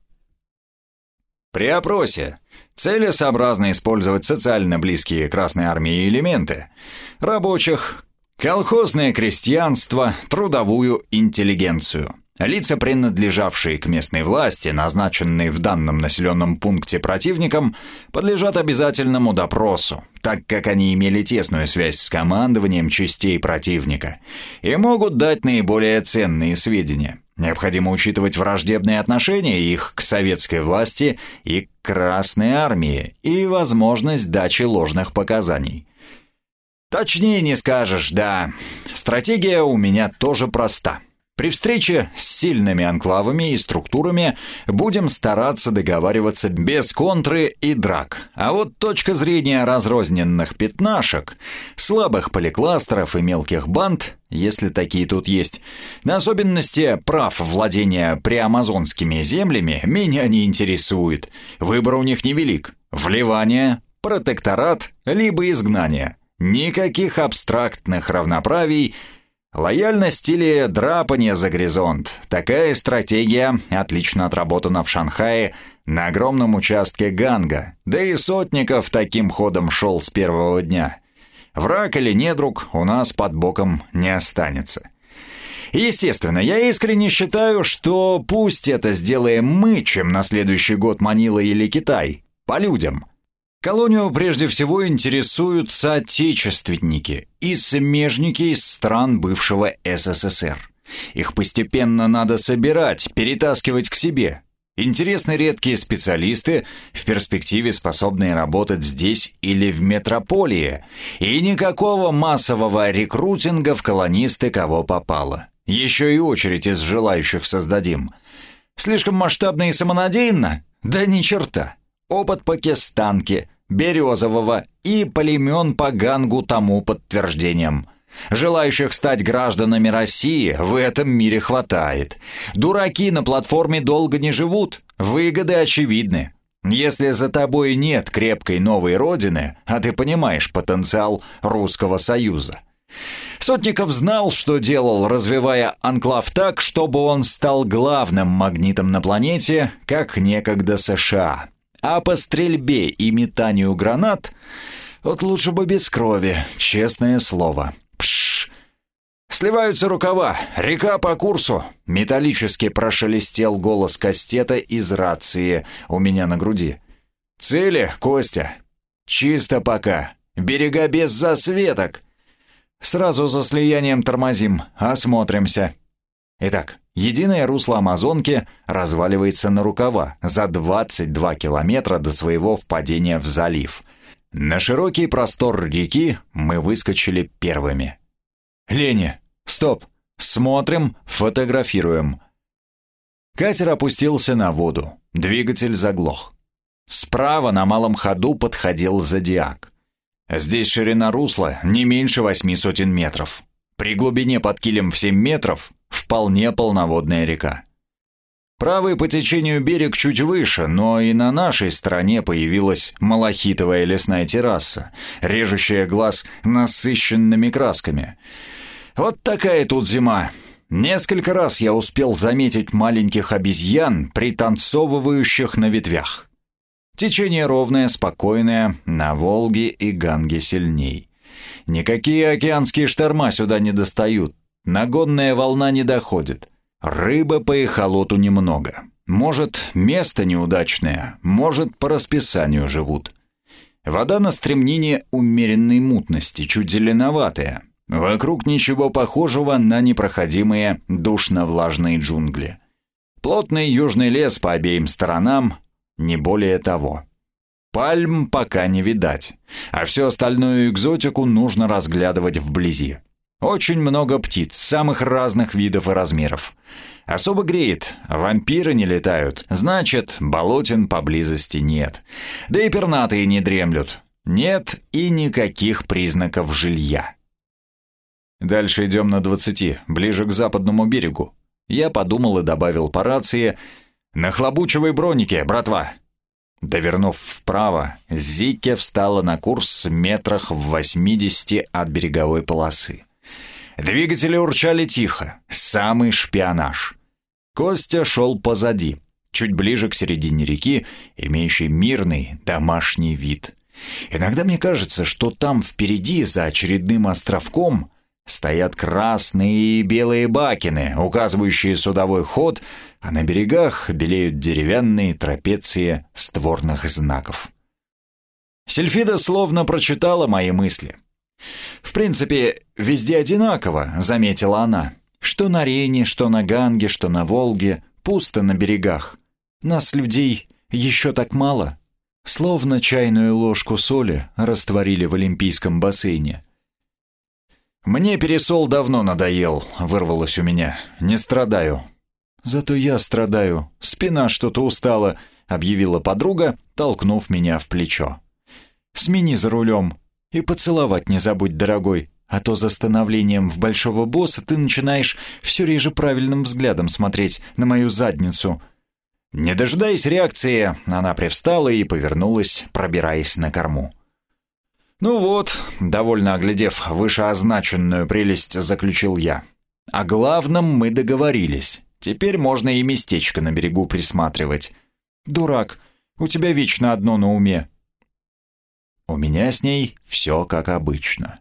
При опросе целесообразно использовать социально близкие Красной Армии элементы, рабочих, колхозное крестьянство, трудовую интеллигенцию – Лица, принадлежавшие к местной власти, назначенные в данном населенном пункте противником, подлежат обязательному допросу, так как они имели тесную связь с командованием частей противника и могут дать наиболее ценные сведения. Необходимо учитывать враждебные отношения их к советской власти и к Красной армии и возможность дачи ложных показаний. Точнее не скажешь, да. Стратегия у меня тоже проста. При встрече с сильными анклавами и структурами будем стараться договариваться без контры и драк. А вот точка зрения разрозненных пятнашек, слабых поликластеров и мелких банд, если такие тут есть, на особенности прав владения приамазонскими землями, меня не интересует. Выбор у них невелик. Вливание, протекторат, либо изгнание. Никаких абстрактных равноправий – Лояльность или драпание за горизонт. Такая стратегия отлично отработана в Шанхае на огромном участке Ганга, да и Сотников таким ходом шел с первого дня. Враг или недруг у нас под боком не останется. Естественно, я искренне считаю, что пусть это сделаем мы, чем на следующий год Манила или Китай, по людям – Колонию прежде всего интересуют соотечественники и смежники из стран бывшего СССР. Их постепенно надо собирать, перетаскивать к себе. Интересны редкие специалисты, в перспективе способные работать здесь или в метрополии, и никакого массового рекрутинга в колонисты кого попало. Еще и очередь из желающих создадим. Слишком масштабно и самонадеянно? Да ни черта. Опыт по кестанке – Березового и племен по Гангу тому подтверждением. Желающих стать гражданами России в этом мире хватает. Дураки на платформе долго не живут, выгоды очевидны. Если за тобой нет крепкой новой родины, а ты понимаешь потенциал Русского Союза. Сотников знал, что делал, развивая анклав так, чтобы он стал главным магнитом на планете, как некогда США. А по стрельбе и метанию гранат вот лучше бы без крови, честное слово. Пш. Сливаются рукава, река по курсу. Металлически прошелестел голос кастета из рации у меня на груди. Цели, Костя. Чисто пока. Берега без засветок. Сразу за слиянием тормозим, осмотримся. Итак, единое русло Амазонки разваливается на рукава за 22 километра до своего впадения в залив. На широкий простор реки мы выскочили первыми. «Леня, стоп! Смотрим, фотографируем!» Катер опустился на воду, двигатель заглох. Справа на малом ходу подходил зодиак. Здесь ширина русла не меньше восьми сотен метров. При глубине под килем в 7 метров вполне полноводная река. Правый по течению берег чуть выше, но и на нашей стороне появилась малахитовая лесная терраса, режущая глаз насыщенными красками. Вот такая тут зима. Несколько раз я успел заметить маленьких обезьян, пританцовывающих на ветвях. Течение ровное, спокойное, на Волге и Ганге сильней. Никакие океанские шторма сюда не достают, Нагонная волна не доходит. Рыбы по эхолоту немного. Может, место неудачное, может, по расписанию живут. Вода на стремнине умеренной мутности, чуть зеленоватая. Вокруг ничего похожего на непроходимые душно-влажные джунгли. Плотный южный лес по обеим сторонам, не более того. Пальм пока не видать, а всю остальную экзотику нужно разглядывать вблизи. Очень много птиц, самых разных видов и размеров. Особо греет, вампиры не летают, значит, болотин поблизости нет. Да и пернатые не дремлют. Нет и никаких признаков жилья. Дальше идем на 20, ближе к западному берегу. Я подумал и добавил по рации «Нахлобучивай броники, братва!» Довернув вправо, Зикке встала на курс метрах в 80 от береговой полосы. Двигатели урчали тихо, самый шпионаж. Костя шел позади. чуть ближе к середине реки, имеющей мирный домашний вид. Иногда мне кажется, что там впереди, за очередным островком, стоят красные и белые бакины, указывающие судовой ход, а на берегах белеют деревянные трапеции створных знаков. Сельфида словно прочитала мои мысли. «В принципе, везде одинаково», — заметила она. «Что на Рейне, что на Ганге, что на Волге, пусто на берегах. Нас, людей, еще так мало. Словно чайную ложку соли растворили в Олимпийском бассейне». «Мне пересол давно надоел», — вырвалось у меня. «Не страдаю». «Зато я страдаю. Спина что-то устала», — объявила подруга, толкнув меня в плечо. Смени за рулем. И поцеловать не забудь, дорогой, а то за становлением в большого босса ты начинаешь все реже правильным взглядом смотреть на мою задницу». Не дожидаясь реакции, она привстала и повернулась, пробираясь на корму. «Ну вот», — довольно оглядев вышеозначенную прелесть, заключил я. «О главном мы договорились. Теперь можно и местечко на берегу присматривать. Дурак, у тебя вечно одно на уме. У меня с ней все как обычно.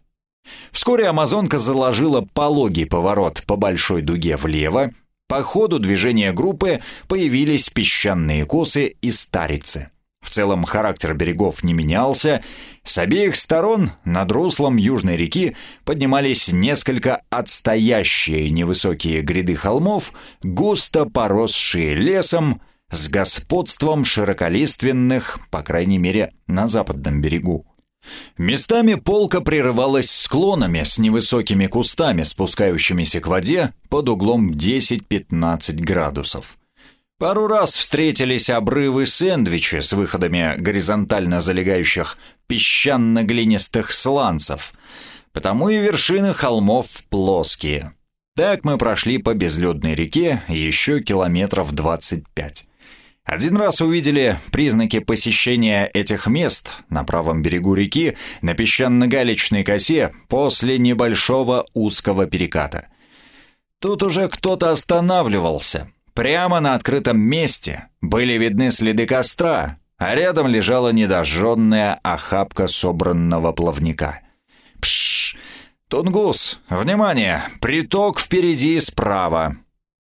Вскоре амазонка заложила пологий поворот по большой дуге влево. По ходу движения группы появились песчаные косы и старицы. В целом характер берегов не менялся. С обеих сторон над руслом южной реки поднимались несколько отстоящие невысокие гряды холмов, густо поросшие лесом, с господством широколиственных, по крайней мере, на западном берегу. Местами полка прерывалась склонами с невысокими кустами, спускающимися к воде под углом 10-15 градусов. Пару раз встретились обрывы сэндвичи с выходами горизонтально залегающих песчано-глинистых сланцев, потому и вершины холмов плоские. Так мы прошли по безлюдной реке еще километров 25. Один раз увидели признаки посещения этих мест на правом берегу реки на песчано-галечной косе после небольшого узкого переката. Тут уже кто-то останавливался. Прямо на открытом месте были видны следы костра, а рядом лежала недожженная охапка собранного плавника. Пшш! Тунгус! Внимание! Приток впереди и справа!»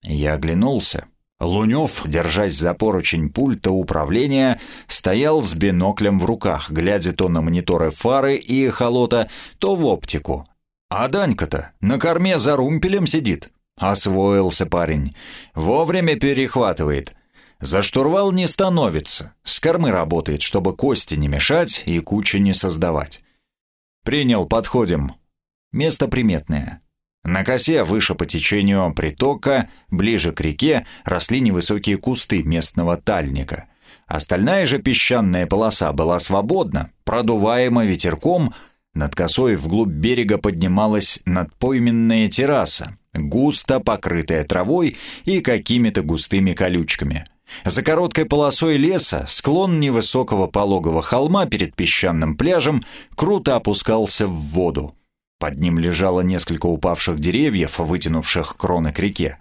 Я оглянулся. Лунев, держась за поручень пульта управления, стоял с биноклем в руках, глядя то на мониторы фары и эхолота, то в оптику. А Данька-то на корме за румпелем сидит. Освоился парень. Вовремя перехватывает. За штурвал не становится. С кормы работает, чтобы кости не мешать и кучи не создавать. «Принял, подходим». Место приметное. На косе выше по течению притока, ближе к реке, росли невысокие кусты местного тальника. Остальная же песчаная полоса была свободна, продуваема ветерком, над косой вглубь берега поднималась надпойменная терраса, густо покрытая травой и какими-то густыми колючками. За короткой полосой леса склон невысокого пологого холма перед песчаным пляжем круто опускался в воду. Под ним лежало несколько упавших деревьев, вытянувших кроны к реке.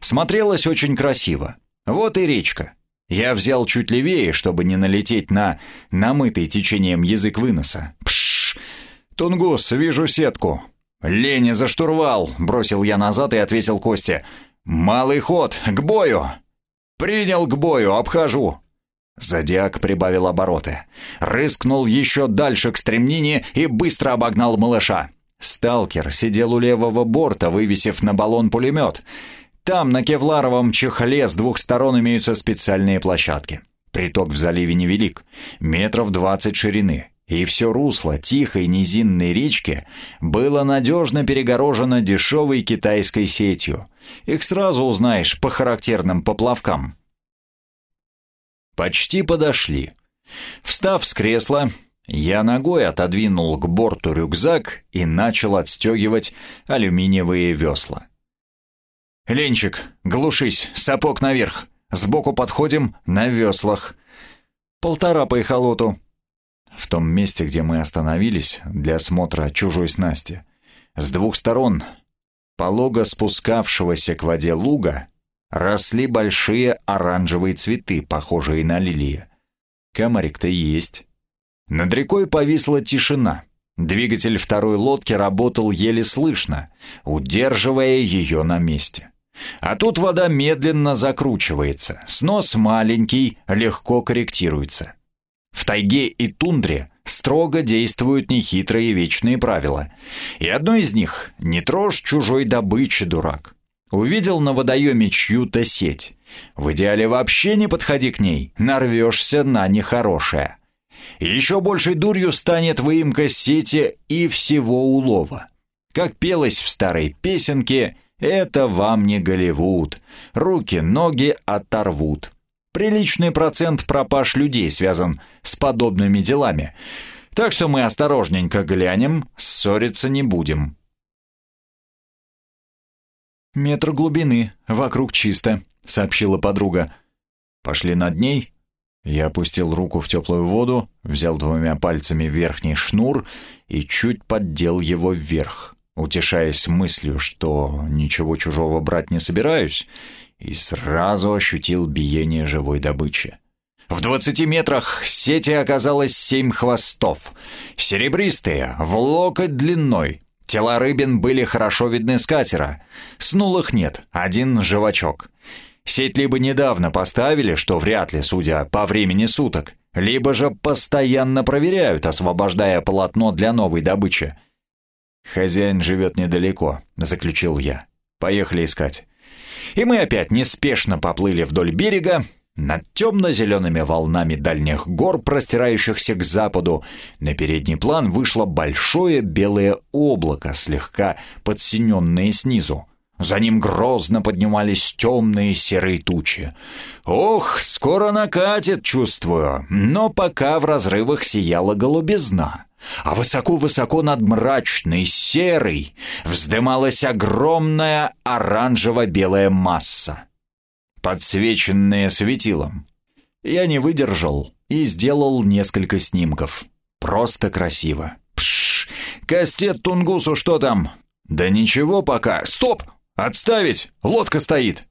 Смотрелось очень красиво. Вот и речка. Я взял чуть левее, чтобы не налететь на намытый течением язык выноса. Пшш! Тунгус, вижу сетку. Леня за штурвал, бросил я назад и ответил Косте. Малый ход, к бою. Принял к бою, обхожу. Зодиак прибавил обороты. Рыскнул еще дальше к стремнине и быстро обогнал малыша. Сталкер сидел у левого борта, вывесив на баллон пулемет. Там, на кевларовом чехле, с двух сторон имеются специальные площадки. Приток в заливе невелик, метров двадцать ширины, и все русло тихой низинной речки было надежно перегорожено дешевой китайской сетью. Их сразу узнаешь по характерным поплавкам. Почти подошли. Встав с кресла, я ногой отодвинул к борту рюкзак и начал отстегивать алюминиевые весла. «Ленчик, глушись, сапог наверх. Сбоку подходим, на веслах. Полтора по эхолоту». В том месте, где мы остановились для осмотра чужой снасти, с двух сторон полого спускавшегося к воде луга росли большие оранжевые цветы, похожие на лилии. Комарик-то есть. Над рекой повисла тишина. Двигатель второй лодки работал еле слышно, удерживая ее на месте. А тут вода медленно закручивается, снос маленький, легко корректируется. В тайге и тундре строго действуют нехитрые вечные правила. И одно из них — не трожь чужой добычи, дурак. Увидел на водоеме чью-то сеть. В идеале вообще не подходи к ней, нарвешься на нехорошее. Еще большей дурью станет выемка сети и всего улова. Как пелось в старой песенке, это вам не Голливуд. Руки-ноги оторвут. Приличный процент пропаж людей связан с подобными делами. Так что мы осторожненько глянем, ссориться не будем. «Метр глубины, вокруг чисто», — сообщила подруга. «Пошли над ней?» Я опустил руку в теплую воду, взял двумя пальцами верхний шнур и чуть поддел его вверх, утешаясь мыслью, что ничего чужого брать не собираюсь, и сразу ощутил биение живой добычи. В двадцати метрах сети оказалось семь хвостов, серебристые, в локоть длиной. Тела рыбин были хорошо видны с катера. Снулых нет, один живачок. Сеть либо недавно поставили, что вряд ли, судя по времени суток, либо же постоянно проверяют, освобождая полотно для новой добычи. «Хозяин живет недалеко», — заключил я. «Поехали искать». И мы опять неспешно поплыли вдоль берега, над темно-зелеными волнами дальних гор, простирающихся к западу, на передний план вышло большое белое облако, слегка подсиненное снизу. За ним грозно поднимались темные серые тучи. Ох, скоро накатит, чувствую, но пока в разрывах сияла голубизна а высоко-высоко над мрачной, серой, вздымалась огромная оранжево-белая масса, подсвеченная светилом. Я не выдержал и сделал несколько снимков. Просто красиво. Пш, Кастет Тунгусу что там? Да ничего пока. Стоп! Отставить! Лодка стоит!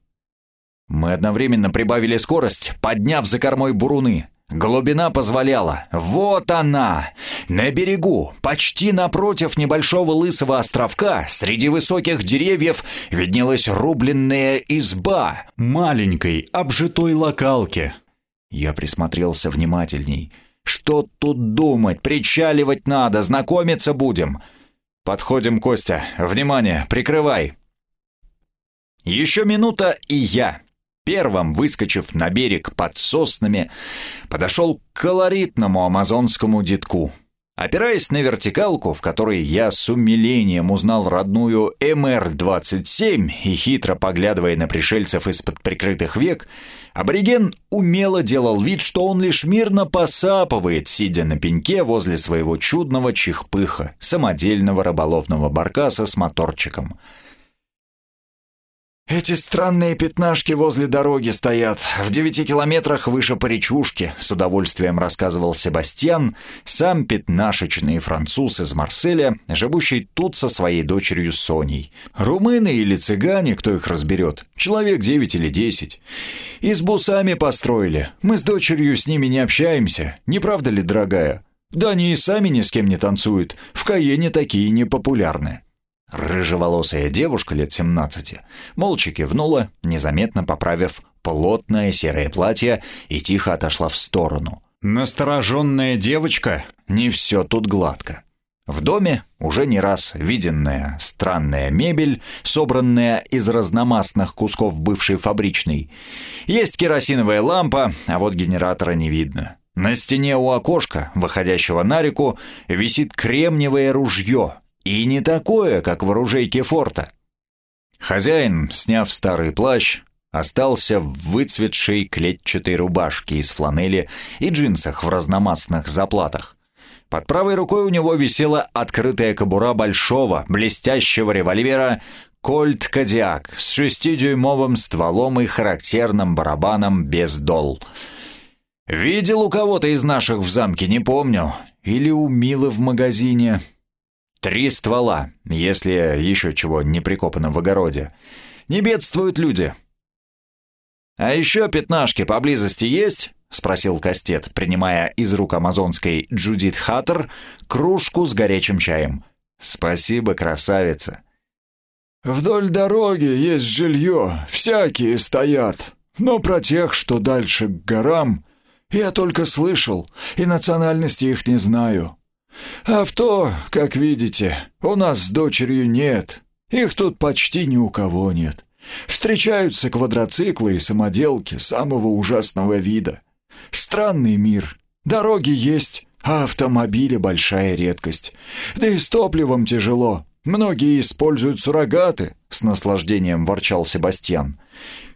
Мы одновременно прибавили скорость, подняв за кормой буруны. Глубина позволяла. Вот она! На берегу, почти напротив небольшого лысого островка, среди высоких деревьев, виднелась рубленная изба маленькой обжитой локалки. Я присмотрелся внимательней. Что тут думать? Причаливать надо, знакомиться будем. Подходим, Костя. Внимание, прикрывай. Еще минута, и я, первым выскочив на берег под соснами, подошел к колоритному амазонскому детку. Опираясь на вертикалку, в которой я с умилением узнал родную МР-27 и хитро поглядывая на пришельцев из-под прикрытых век, абориген умело делал вид, что он лишь мирно посапывает, сидя на пеньке возле своего чудного чихпыха, самодельного рыболовного баркаса с моторчиком — «Эти странные пятнашки возле дороги стоят, в девяти километрах выше по речушке», с удовольствием рассказывал Себастьян, сам пятнашечный француз из Марселя, живущий тут со своей дочерью Соней. Румыны или цыгане, кто их разберет, человек девять или десять. Избу сами построили, мы с дочерью с ними не общаемся, не правда ли, дорогая? Да они и сами ни с кем не танцуют, в Каене такие не популярны. Рыжеволосая девушка лет 17 молча кивнула, незаметно поправив плотное серое платье и тихо отошла в сторону. Настороженная девочка, не все тут гладко. В доме уже не раз виденная странная мебель, собранная из разномастных кусков бывшей фабричной. Есть керосиновая лампа, а вот генератора не видно. На стене у окошка, выходящего на реку, висит кремниевое ружье и не такое, как в оружейке форта. Хозяин, сняв старый плащ, остался в выцветшей клетчатой рубашке из фланели и джинсах в разномастных заплатах. Под правой рукой у него висела открытая кобура большого, блестящего револьвера «Кольт Кадиак» с шестидюймовым стволом и характерным барабаном без дол. «Видел у кого-то из наших в замке, не помню. Или у Милы в магазине. Три ствола, если еще чего не прикопано в огороде. Не бедствуют люди. «А еще пятнашки поблизости есть?» — спросил Кастет, принимая из рук амазонской Джудит Хаттер кружку с горячим чаем. «Спасибо, красавица!» «Вдоль дороги есть жилье, всякие стоят, но про тех, что дальше к горам, я только слышал, и национальности их не знаю. Авто, как видите, у нас с дочерью нет, их тут почти ни у кого нет. Встречаются квадроциклы и самоделки самого ужасного вида. Странный мир. Дороги есть, а автомобили — большая редкость. Да и с топливом тяжело. Многие используют суррогаты, — с наслаждением ворчал Себастьян.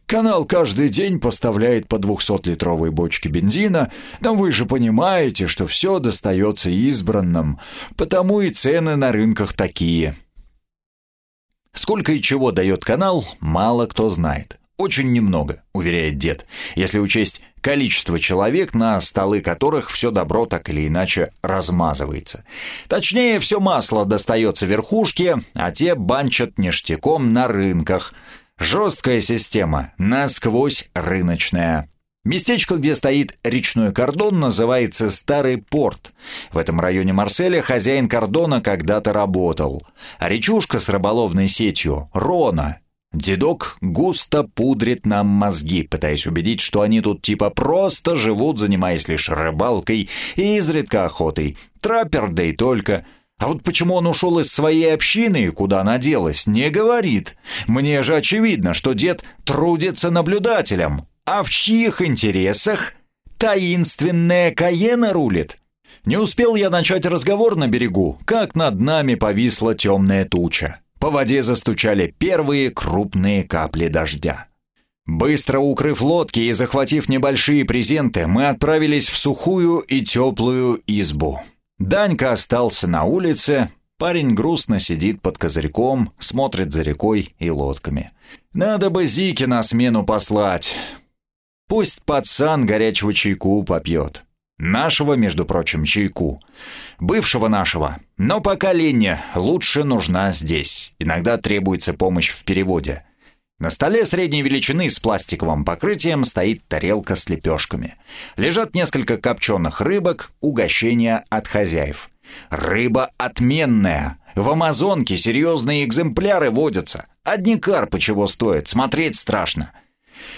Канал каждый день поставляет по 200-литровой бочке бензина, но вы же понимаете, что все достается избранным, потому и цены на рынках такие. Сколько и чего дает канал, мало кто знает. Очень немного, уверяет дед, если учесть количество человек, на столы которых все добро так или иначе размазывается. Точнее, все масло достается верхушке, а те банчат ништяком на рынках. Жесткая система, насквозь рыночная. Местечко, где стоит речной кордон, называется Старый порт. В этом районе Марселя хозяин кордона когда-то работал. Речушка с рыболовной сетью – Рона. Дедок густо пудрит нам мозги, пытаясь убедить, что они тут типа просто живут, занимаясь лишь рыбалкой и изредка охотой. Траппер, да и только – а вот почему он ушел из своей общины и куда она не говорит. Мне же очевидно, что дед трудится наблюдателем, а в чьих интересах таинственная Каена рулит? Не успел я начать разговор на берегу, как над нами повисла темная туча. По воде застучали первые крупные капли дождя. Быстро укрыв лодки и захватив небольшие презенты, мы отправились в сухую и теплую избу. Данька остался на улице, парень грустно сидит под козырьком, смотрит за рекой и лодками. Надо бы Зике на смену послать. Пусть пацан горячего чайку попьет. Нашего, между прочим, чайку. Бывшего нашего. Но пока Лене лучше нужна здесь. Иногда требуется помощь в переводе. На столе средней величины с пластиковым покрытием стоит тарелка с лепешками. Лежат несколько копченых рыбок, угощения от хозяев. Рыба отменная. В Амазонке серьезные экземпляры водятся. Одни карпы чего стоят, смотреть страшно.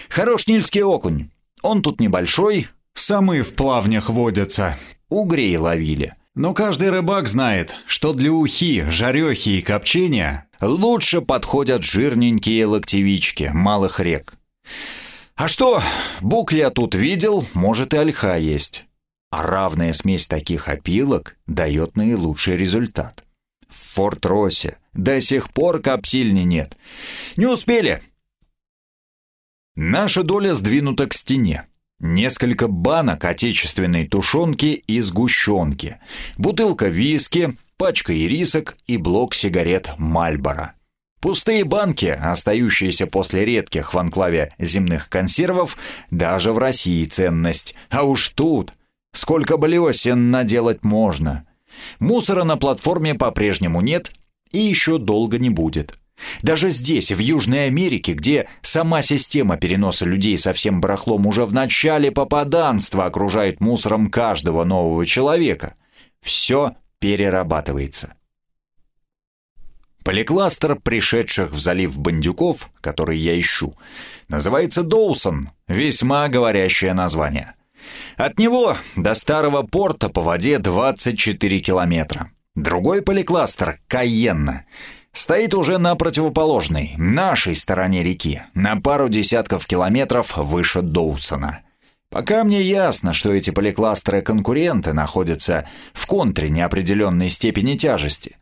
Хорош нильский окунь. Он тут небольшой. Самые в плавнях водятся. Угрей ловили. Но каждый рыбак знает, что для ухи, жарехи и копчения лучше подходят жирненькие локтевички малых рек. А что, бук я тут видел, может и ольха есть. А равная смесь таких опилок дает наилучший результат. В Форт-Росе до сих пор капсильни нет. Не успели, Наша доля сдвинута к стене. Несколько банок отечественной тушенки и сгущенки, бутылка виски, пачка ирисок и блок сигарет «Мальборо». Пустые банки, остающиеся после редких в анклаве земных консервов, даже в России ценность. А уж тут сколько блесен наделать можно. Мусора на платформе по-прежнему нет и еще долго не будет. Даже здесь, в Южной Америке, где сама система переноса людей со всем барахлом уже в начале попаданства окружает мусором каждого нового человека, все перерабатывается. Поликластер пришедших в залив бандюков, который я ищу, называется Доусон, весьма говорящее название. От него до старого порта по воде 24 километра. Другой поликластер — Кайенна — стоит уже на противоположной, нашей стороне реки, на пару десятков километров выше Доусона. Пока мне ясно, что эти поликластеры-конкуренты находятся в контре неопределенной степени тяжести.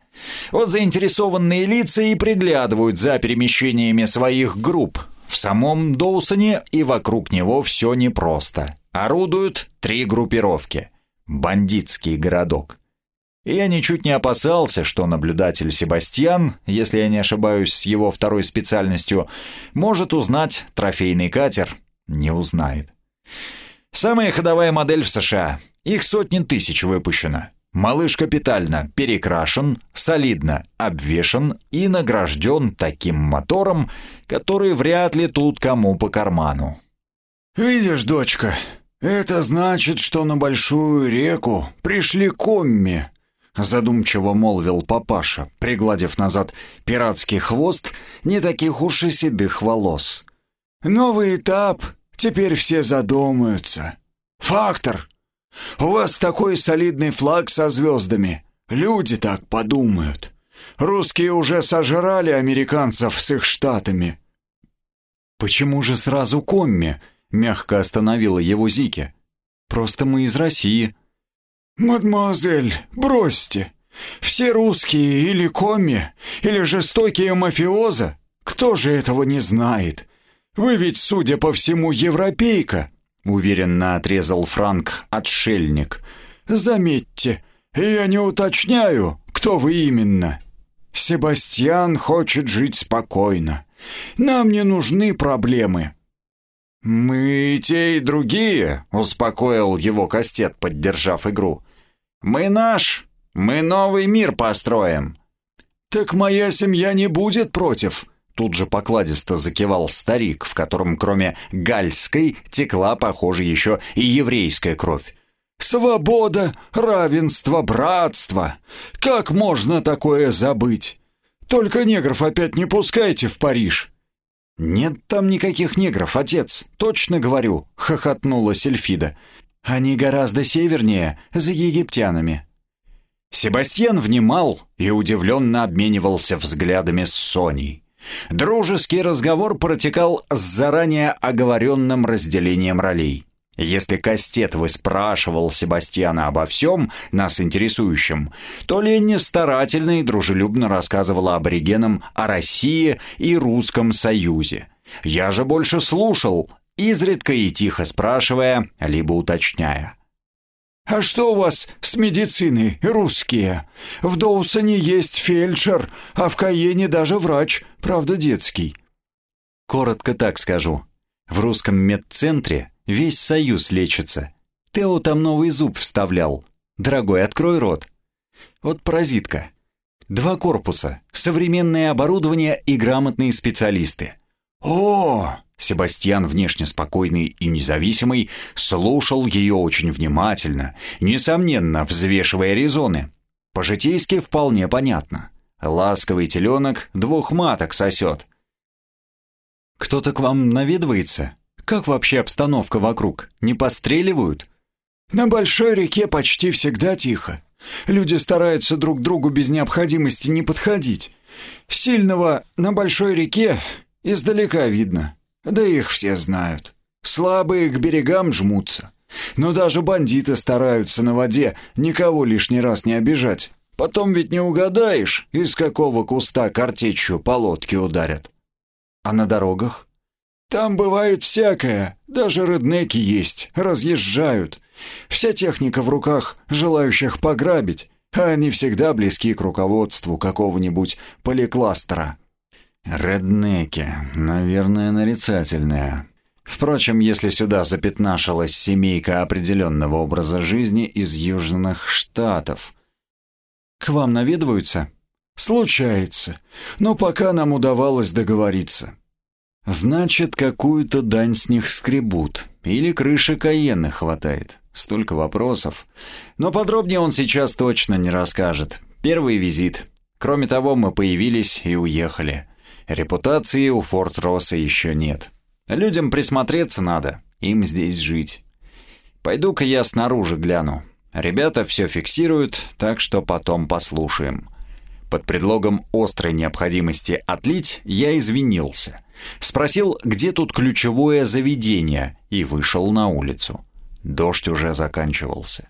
Вот заинтересованные лица и приглядывают за перемещениями своих групп. В самом Доусоне и вокруг него все непросто. Орудуют три группировки. Бандитский городок. И я ничуть не опасался, что наблюдатель Себастьян, если я не ошибаюсь с его второй специальностью, может узнать трофейный катер. Не узнает. Самая ходовая модель в США. Их сотни тысяч выпущено. Малыш капитально перекрашен, солидно обвешан и награжден таким мотором, который вряд ли тут кому по карману. «Видишь, дочка, это значит, что на большую реку пришли комми», задумчиво молвил папаша, пригладив назад пиратский хвост не таких уж и седых волос. «Новый этап, теперь все задумаются. Фактор, у вас такой солидный флаг со звездами, люди так подумают. Русские уже сожрали американцев с их штатами». «Почему же сразу комми?» Мягко остановила его Зики. «Просто мы из России». «Мадемуазель, бросьте. Все русские или коми, или жестокие мафиоза. Кто же этого не знает? Вы ведь, судя по всему, европейка», уверенно отрезал Франк отшельник. «Заметьте, я не уточняю, кто вы именно. Себастьян хочет жить спокойно. Нам не нужны проблемы. «Мы и те, и другие», — успокоил его Кастет, поддержав игру. «Мы наш, мы новый мир построим». «Так моя семья не будет против», — тут же покладисто закивал старик, в котором кроме гальской текла, похоже, еще и еврейская кровь. «Свобода, равенство, братство! Как можно такое забыть? Только негров опять не пускайте в Париж!» «Нет там никаких негров, отец, точно говорю», — хохотнула Сельфида. «Они гораздо севернее, за египтянами». Себастьян внимал и удивленно обменивался взглядами с Соней. Дружеский разговор протекал с заранее оговоренным разделением ролей. Если Кастет выспрашивал Себастьяна обо всем, нас интересующем, то Ленни старательно и дружелюбно рассказывала аборигенам о России и Русском Союзе. Я же больше слушал, изредка и тихо спрашивая, либо уточняя. «А что у вас с медициной, русские? В Доусоне есть фельдшер, а в Каене даже врач, правда детский». Коротко так скажу. В русском медцентре Весь союз лечится. Тео там новый зуб вставлял. Дорогой, открой рот. Вот паразитка. Два корпуса, современное оборудование и грамотные специалисты. О! Себастьян, внешне спокойный и независимый, слушал ее очень внимательно, несомненно, взвешивая резоны. По-житейски вполне понятно. Ласковый теленок двух маток сосет. «Кто-то к вам наведывается?» Как вообще обстановка вокруг? Не постреливают? На большой реке почти всегда тихо. Люди стараются друг другу без необходимости не подходить. Сильного на большой реке издалека видно. Да их все знают. Слабые к берегам жмутся. Но даже бандиты стараются на воде никого лишний раз не обижать. Потом ведь не угадаешь, из какого куста картечью по лодке ударят. А на дорогах? Там бывает всякое, даже реднеки есть, разъезжают. Вся техника в руках желающих пограбить, а они всегда близки к руководству какого-нибудь поликластера. Реднеки, наверное, нарицательные. Впрочем, если сюда запятнашилась семейка определенного образа жизни из Южных Штатов. К вам наведываются? Случается, но пока нам удавалось договориться. Значит, какую-то дань с них скребут. Или крыши Каенны хватает. Столько вопросов. Но подробнее он сейчас точно не расскажет. Первый визит. Кроме того, мы появились и уехали. Репутации у Форт Росса еще нет. Людям присмотреться надо, им здесь жить. Пойду-ка я снаружи гляну. Ребята все фиксируют, так что потом послушаем. Под предлогом острой необходимости отлить я извинился. Спросил, где тут ключевое заведение, и вышел на улицу. Дождь уже заканчивался.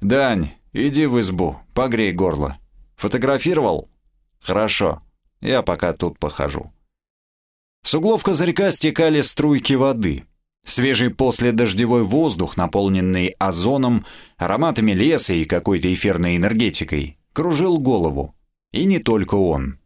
«Дань, иди в избу, погрей горло. Фотографировал? Хорошо, я пока тут похожу». С углов козырька стекали струйки воды. Свежий последождевой воздух, наполненный озоном, ароматами леса и какой-то эфирной энергетикой, кружил голову. И не только он.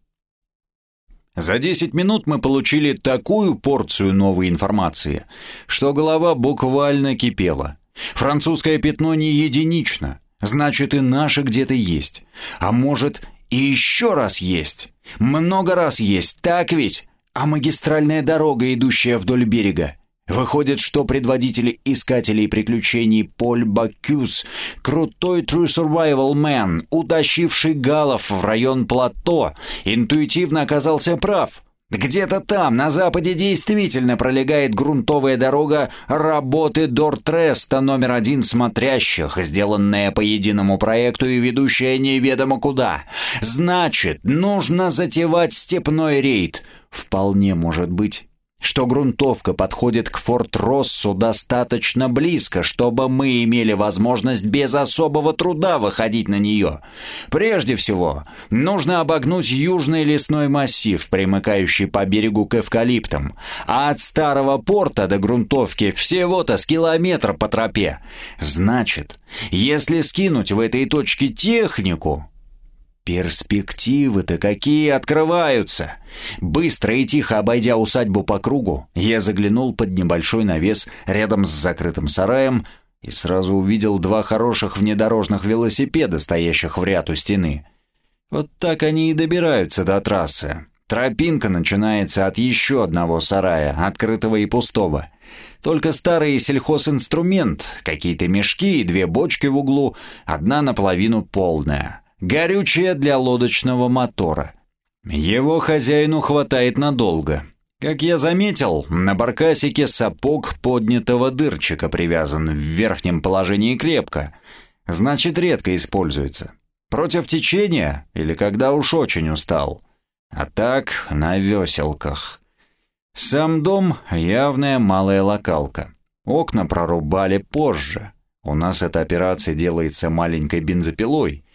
За 10 минут мы получили такую порцию новой информации, что голова буквально кипела. Французское пятно не единично, значит и наше где-то есть. А может и еще раз есть. Много раз есть, так ведь? А магистральная дорога, идущая вдоль берега, Выходит, что предводитель искателей приключений Поль Бакюс, крутой True Survival Man, утащивший галов в район плато, интуитивно оказался прав. Где-то там, на западе, действительно пролегает грунтовая дорога работы Дортреста номер один смотрящих, сделанная по единому проекту и ведущая неведомо куда. Значит, нужно затевать степной рейд. Вполне может быть что грунтовка подходит к Форт-Россу достаточно близко, чтобы мы имели возможность без особого труда выходить на нее. Прежде всего, нужно обогнуть южный лесной массив, примыкающий по берегу к эвкалиптам, а от старого порта до грунтовки всего-то с километра по тропе. Значит, если скинуть в этой точке технику, Перспективы-то какие открываются! Быстро и тихо обойдя усадьбу по кругу, я заглянул под небольшой навес рядом с закрытым сараем и сразу увидел два хороших внедорожных велосипеда, стоящих в ряд у стены. Вот так они и добираются до трассы. Тропинка начинается от еще одного сарая, открытого и пустого. Только старый сельхозинструмент, какие-то мешки и две бочки в углу, одна наполовину полная — горючее для лодочного мотора. Его хозяину хватает надолго. Как я заметил, на баркасике сапог поднятого дырчика привязан в верхнем положении крепко, значит редко используется. Против течения или когда уж очень устал. А так на веселках. Сам дом — явная малая локалка. Окна прорубали позже. У нас эта операция делается маленькой бензопилой.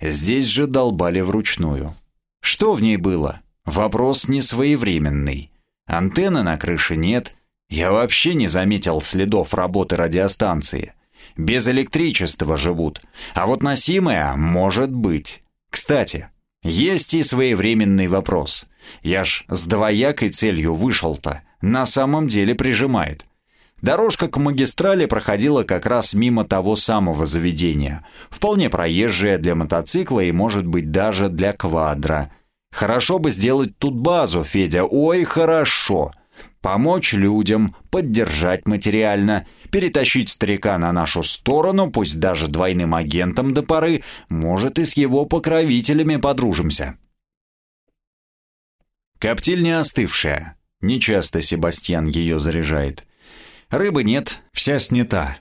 Здесь же долбали вручную. Что в ней было? Вопрос не своевременный. Антенны на крыше нет. Я вообще не заметил следов работы радиостанции. Без электричества живут. А вот носимая может быть. Кстати, есть и своевременный вопрос. Я ж с двоякой целью вышел-то. На самом деле прижимает. Дорожка к магистрали проходила как раз мимо того самого заведения, вполне проезжая для мотоцикла и, может быть, даже для квадра. Хорошо бы сделать тут базу, Федя, ой, хорошо. Помочь людям, поддержать материально, перетащить старика на нашу сторону, пусть даже двойным агентом до поры, может и с его покровителями подружимся. Коптильня остывшая. Нечасто Себастьян ее заряжает. Рыбы нет, вся снята.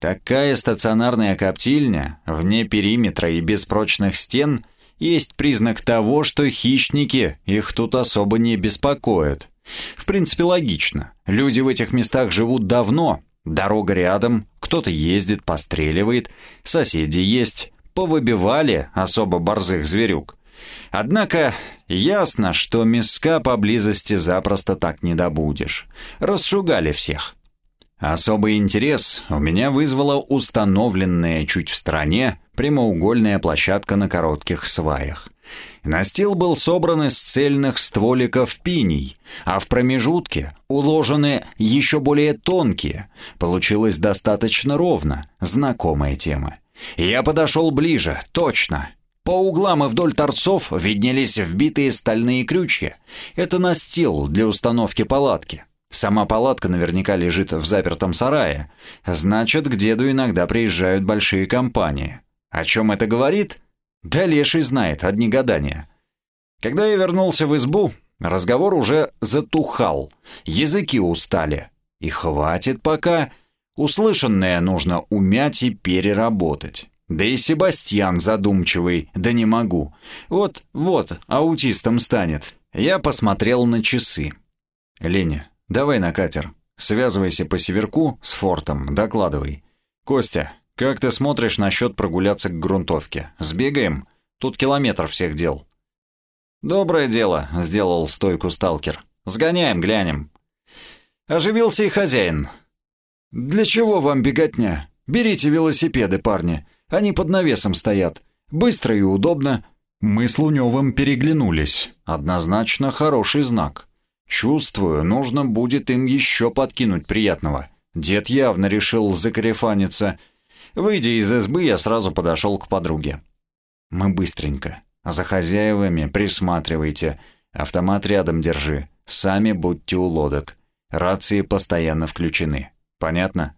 Такая стационарная коптильня, вне периметра и без прочных стен, есть признак того, что хищники их тут особо не беспокоят. В принципе, логично. Люди в этих местах живут давно, дорога рядом, кто-то ездит, постреливает, соседи есть, повыбивали особо борзых зверюк. Однако ясно, что миска поблизости запросто так не добудешь. Расшугали всех. Особый интерес у меня вызвала установленная чуть в стороне прямоугольная площадка на коротких сваях. Настил был собран из цельных стволиков пиней, а в промежутке уложены еще более тонкие. Получилось достаточно ровно, знакомая тема. Я подошел ближе, точно, по углам и вдоль торцов виднелись вбитые стальные крючья. Это настил для установки палатки. Сама палатка наверняка лежит в запертом сарае. Значит, к деду иногда приезжают большие компании. О чем это говорит? Да леший знает, одни гадания. Когда я вернулся в избу, разговор уже затухал. Языки устали. И хватит пока. Услышанное нужно умять и переработать. Да и Себастьян задумчивый, да не могу. Вот, вот, аутистом станет. Я посмотрел на часы. Леня, давай на катер. Связывайся по северку с фортом, докладывай. Костя, как ты смотришь насчет прогуляться к грунтовке? Сбегаем? Тут километр всех дел. Доброе дело, сделал стойку сталкер. Сгоняем, глянем. Оживился и хозяин. Для чего вам беготня? Берите велосипеды, парни. Они под навесом стоят. Быстро и удобно. Мы с Луневым переглянулись. Однозначно хороший знак. Чувствую, нужно будет им еще подкинуть приятного. Дед явно решил закарефаниться. Выйдя из избы, я сразу подошел к подруге. Мы быстренько. За хозяевами присматривайте. Автомат рядом держи. Сами будьте у лодок. Рации постоянно включены. Понятно?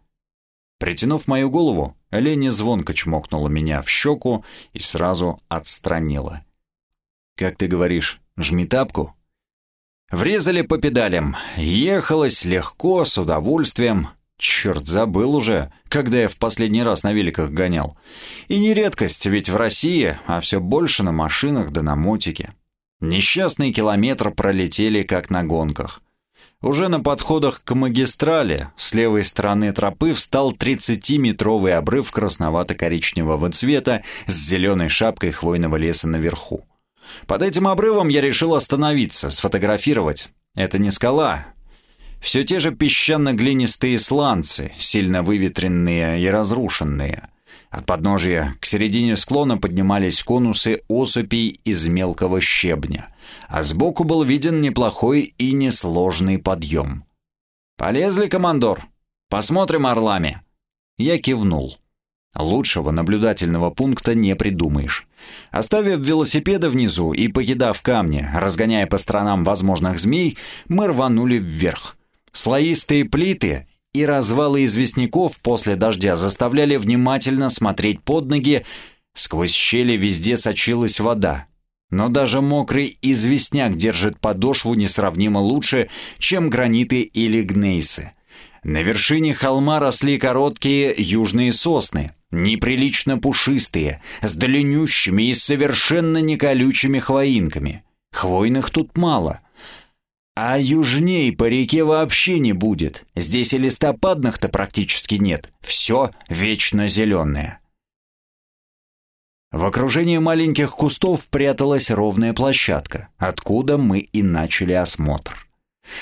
Притянув мою голову, Лени звонко чмокнула меня в щеку и сразу отстранила. «Как ты говоришь, жми тапку?» Врезали по педалям. Ехалось легко, с удовольствием. Черт, забыл уже, когда я в последний раз на великах гонял. И не редкость, ведь в России, а все больше на машинах да на мотике. Несчастный километр пролетели, как на гонках. Уже на подходах к магистрали с левой стороны тропы встал 30-метровый обрыв красновато-коричневого цвета с зеленой шапкой хвойного леса наверху. Под этим обрывом я решил остановиться, сфотографировать. Это не скала. Все те же песчано-глинистые сланцы, сильно выветренные и разрушенные. От подножия к середине склона поднимались конусы осыпей из мелкого щебня, а сбоку был виден неплохой и несложный подъем. «Полезли, командор? Посмотрим орлами». Я кивнул. Лучшего наблюдательного пункта не придумаешь. Оставив велосипеды внизу и покидав камни, разгоняя по сторонам возможных змей, мы рванули вверх. Слоистые плиты и развалы известняков после дождя заставляли внимательно смотреть под ноги, сквозь щели везде сочилась вода. Но даже мокрый известняк держит подошву несравнимо лучше, чем граниты или гнейсы. На вершине холма росли короткие южные сосны, неприлично пушистые, с длиннющими и совершенно неколючими хвоинками. Хвойных тут мало. А южней по реке вообще не будет. Здесь и листопадных-то практически нет. Все вечно зеленое. В окружении маленьких кустов пряталась ровная площадка, откуда мы и начали осмотр.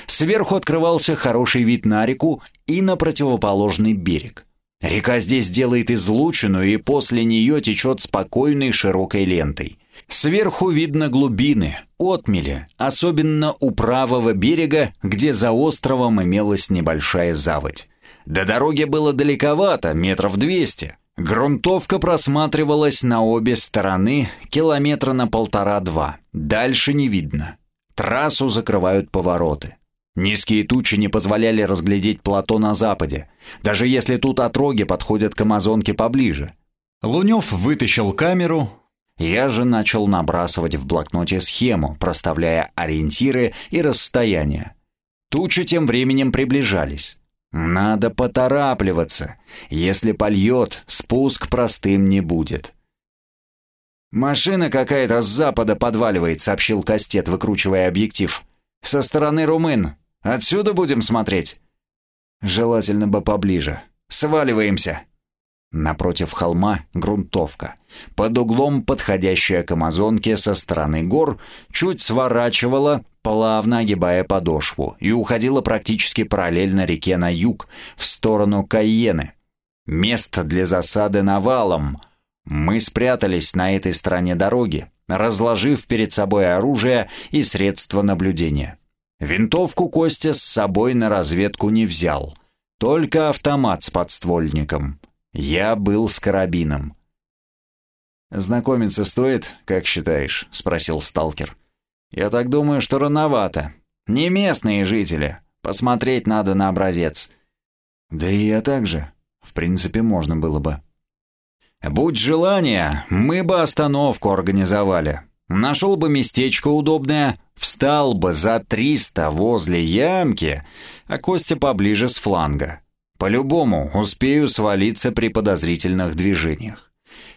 Сверху открывался хороший вид на реку и на противоположный берег. Река здесь делает излучину и после нее течет спокойной широкой лентой. Сверху видно глубины, отмели, особенно у правого берега, где за островом имелась небольшая заводь. До дороги было далековато, метров двести. Грунтовка просматривалась на обе стороны километра на полтора-два. Дальше не видно. Трассу закрывают повороты. Низкие тучи не позволяли разглядеть плато на западе, даже если тут отроги подходят к Амазонке поближе. Лунев вытащил камеру, я же начал набрасывать в блокноте схему, проставляя ориентиры и расстояния. Тучи тем временем приближались. Надо поторапливаться. Если польет, спуск простым не будет. «Машина какая-то с запада подваливает», — сообщил Кастет, выкручивая объектив. «Со стороны румын. Отсюда будем смотреть?» «Желательно бы поближе. Сваливаемся!» Напротив холма грунтовка. Под углом подходящая к Амазонке со стороны гор чуть сворачивала, плавно огибая подошву, и уходила практически параллельно реке на юг, в сторону Кайены. Место для засады навалом. Мы спрятались на этой стороне дороги, разложив перед собой оружие и средства наблюдения. Винтовку Костя с собой на разведку не взял, только автомат с подствольником. Я был с карабином. «Знакомиться стоит, как считаешь?» — спросил сталкер. «Я так думаю, что рановато. Не местные жители. Посмотреть надо на образец». «Да и я так же. В принципе, можно было бы». «Будь желание, мы бы остановку организовали. Нашел бы местечко удобное, Встал бы за триста возле ямки, а Костя поближе с фланга. По-любому успею свалиться при подозрительных движениях.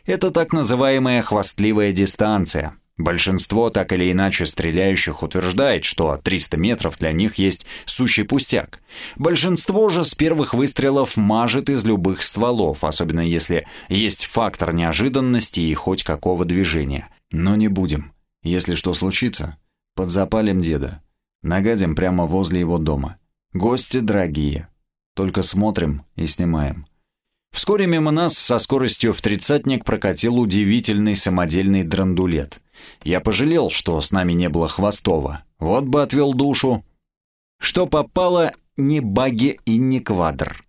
Это так называемая хвастливая дистанция. Большинство так или иначе стреляющих утверждает, что 300 метров для них есть сущий пустяк. Большинство же с первых выстрелов мажет из любых стволов, особенно если есть фактор неожиданности и хоть какого движения. Но не будем. Если что случится, Подзапалим деда. Нагадим прямо возле его дома. Гости дорогие. Только смотрим и снимаем. Вскоре мимо нас со скоростью в тридцатник прокатил удивительный самодельный драндулет. Я пожалел, что с нами не было Хвостова. Вот бы отвел душу. Что попало, не баги и не квадр.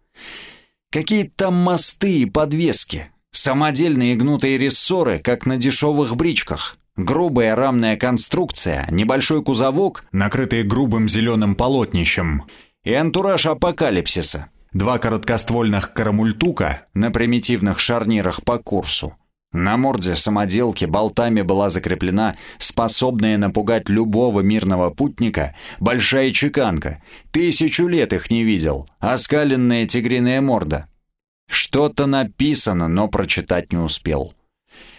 Какие там мосты и подвески. Самодельные гнутые рессоры, как на дешевых бричках. Грубая рамная конструкция, небольшой кузовок, накрытый грубым зеленым полотнищем, и антураж апокалипсиса. Два короткоствольных карамультука на примитивных шарнирах по курсу. На морде самоделки болтами была закреплена способная напугать любого мирного путника большая чеканка. Тысячу лет их не видел. Оскаленная тигриная морда. Что-то написано, но прочитать не успел.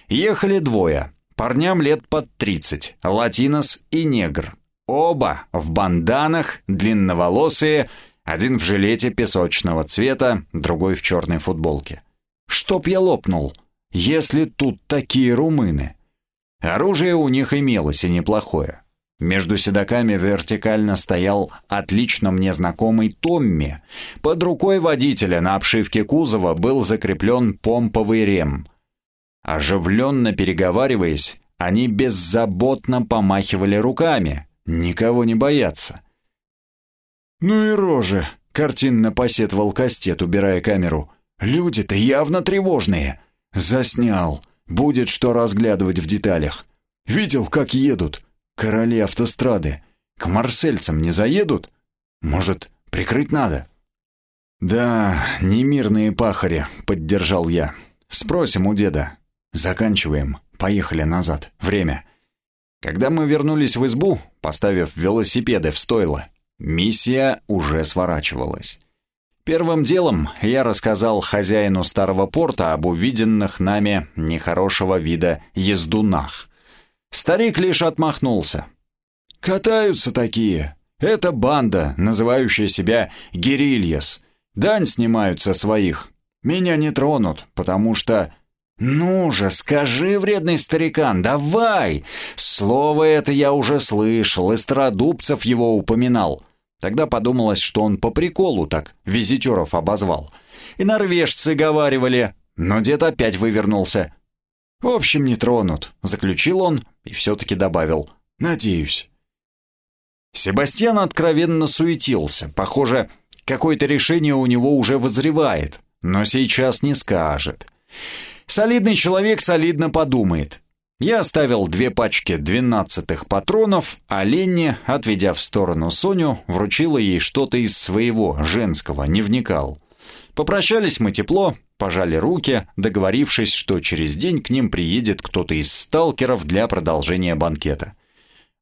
Ехали двое. Парням лет под тридцать. Латинос и негр. Оба в банданах, длинноволосые, один в жилете песочного цвета, другой в черной футболке. Чтоб я лопнул, если тут такие румыны. Оружие у них имелось и неплохое. Между седаками вертикально стоял отлично мне знакомый Томми. Под рукой водителя на обшивке кузова был закреплен помповый рем. Оживленно переговариваясь, они беззаботно помахивали руками. Никого не боятся. «Ну и рожи!» — картинно посетовал Кастет, убирая камеру. «Люди-то явно тревожные!» Заснял. Будет что разглядывать в деталях. Видел, как едут. Короли автострады. К марсельцам не заедут? Может, прикрыть надо? Да, немирные пахари, поддержал я. Спросим у деда. Заканчиваем. Поехали назад. Время. Когда мы вернулись в избу, поставив велосипеды в стойло, миссия уже сворачивалась. Первым делом я рассказал хозяину старого порта об увиденных нами нехорошего вида ездунах. Старик лишь отмахнулся. «Катаются такие. Это банда, называющая себя Герильяс. Дань снимают со своих. Меня не тронут, потому что...» «Ну же, скажи, вредный старикан, давай! Слово это я уже слышал, и Стародубцев его упоминал. Тогда подумалось, что он по приколу так визитеров обозвал. И норвежцы говаривали, но дед опять вывернулся. «В общем, не тронут», — заключил он и все-таки добавил. «Надеюсь». Себастьян откровенно суетился. Похоже, какое-то решение у него уже вызревает, но сейчас не скажет. Солидный человек солидно подумает. Я оставил две пачки двенадцатых патронов, а Ленни, отведя в сторону Соню, вручила ей что-то из своего, женского, не вникал. Попрощались мы тепло, пожали руки, договорившись, что через день к ним приедет кто-то из сталкеров для продолжения банкета.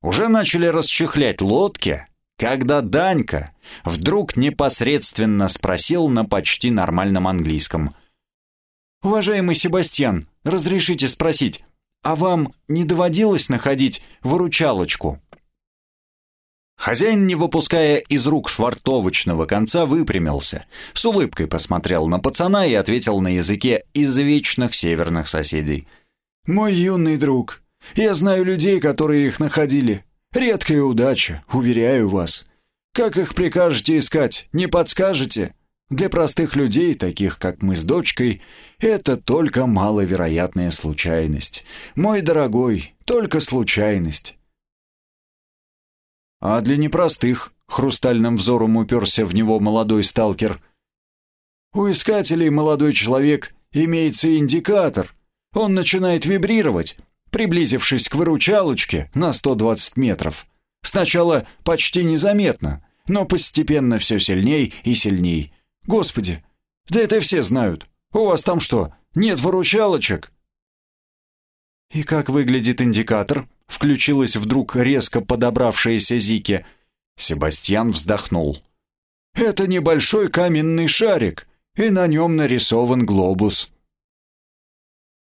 Уже начали расчехлять лодки, когда Данька вдруг непосредственно спросил на почти нормальном английском. «Уважаемый Себастьян, разрешите спросить, а вам не доводилось находить выручалочку?» Хозяин, не выпуская из рук швартовочного конца, выпрямился, с улыбкой посмотрел на пацана и ответил на языке из вечных северных соседей. «Мой юный друг, я знаю людей, которые их находили. Редкая удача, уверяю вас. Как их прикажете искать, не подскажете?» Для простых людей, таких как мы с дочкой, это только маловероятная случайность. Мой дорогой, только случайность. А для непростых, хрустальным взором уперся в него молодой сталкер. У искателей молодой человек имеется индикатор. Он начинает вибрировать, приблизившись к выручалочке на 120 метров. Сначала почти незаметно, но постепенно все сильней и сильней. Господи, да это все знают. У вас там что, нет выручалочек?» «И как выглядит индикатор?» — включилась вдруг резко подобравшаяся Зики. Себастьян вздохнул. «Это небольшой каменный шарик, и на нем нарисован глобус.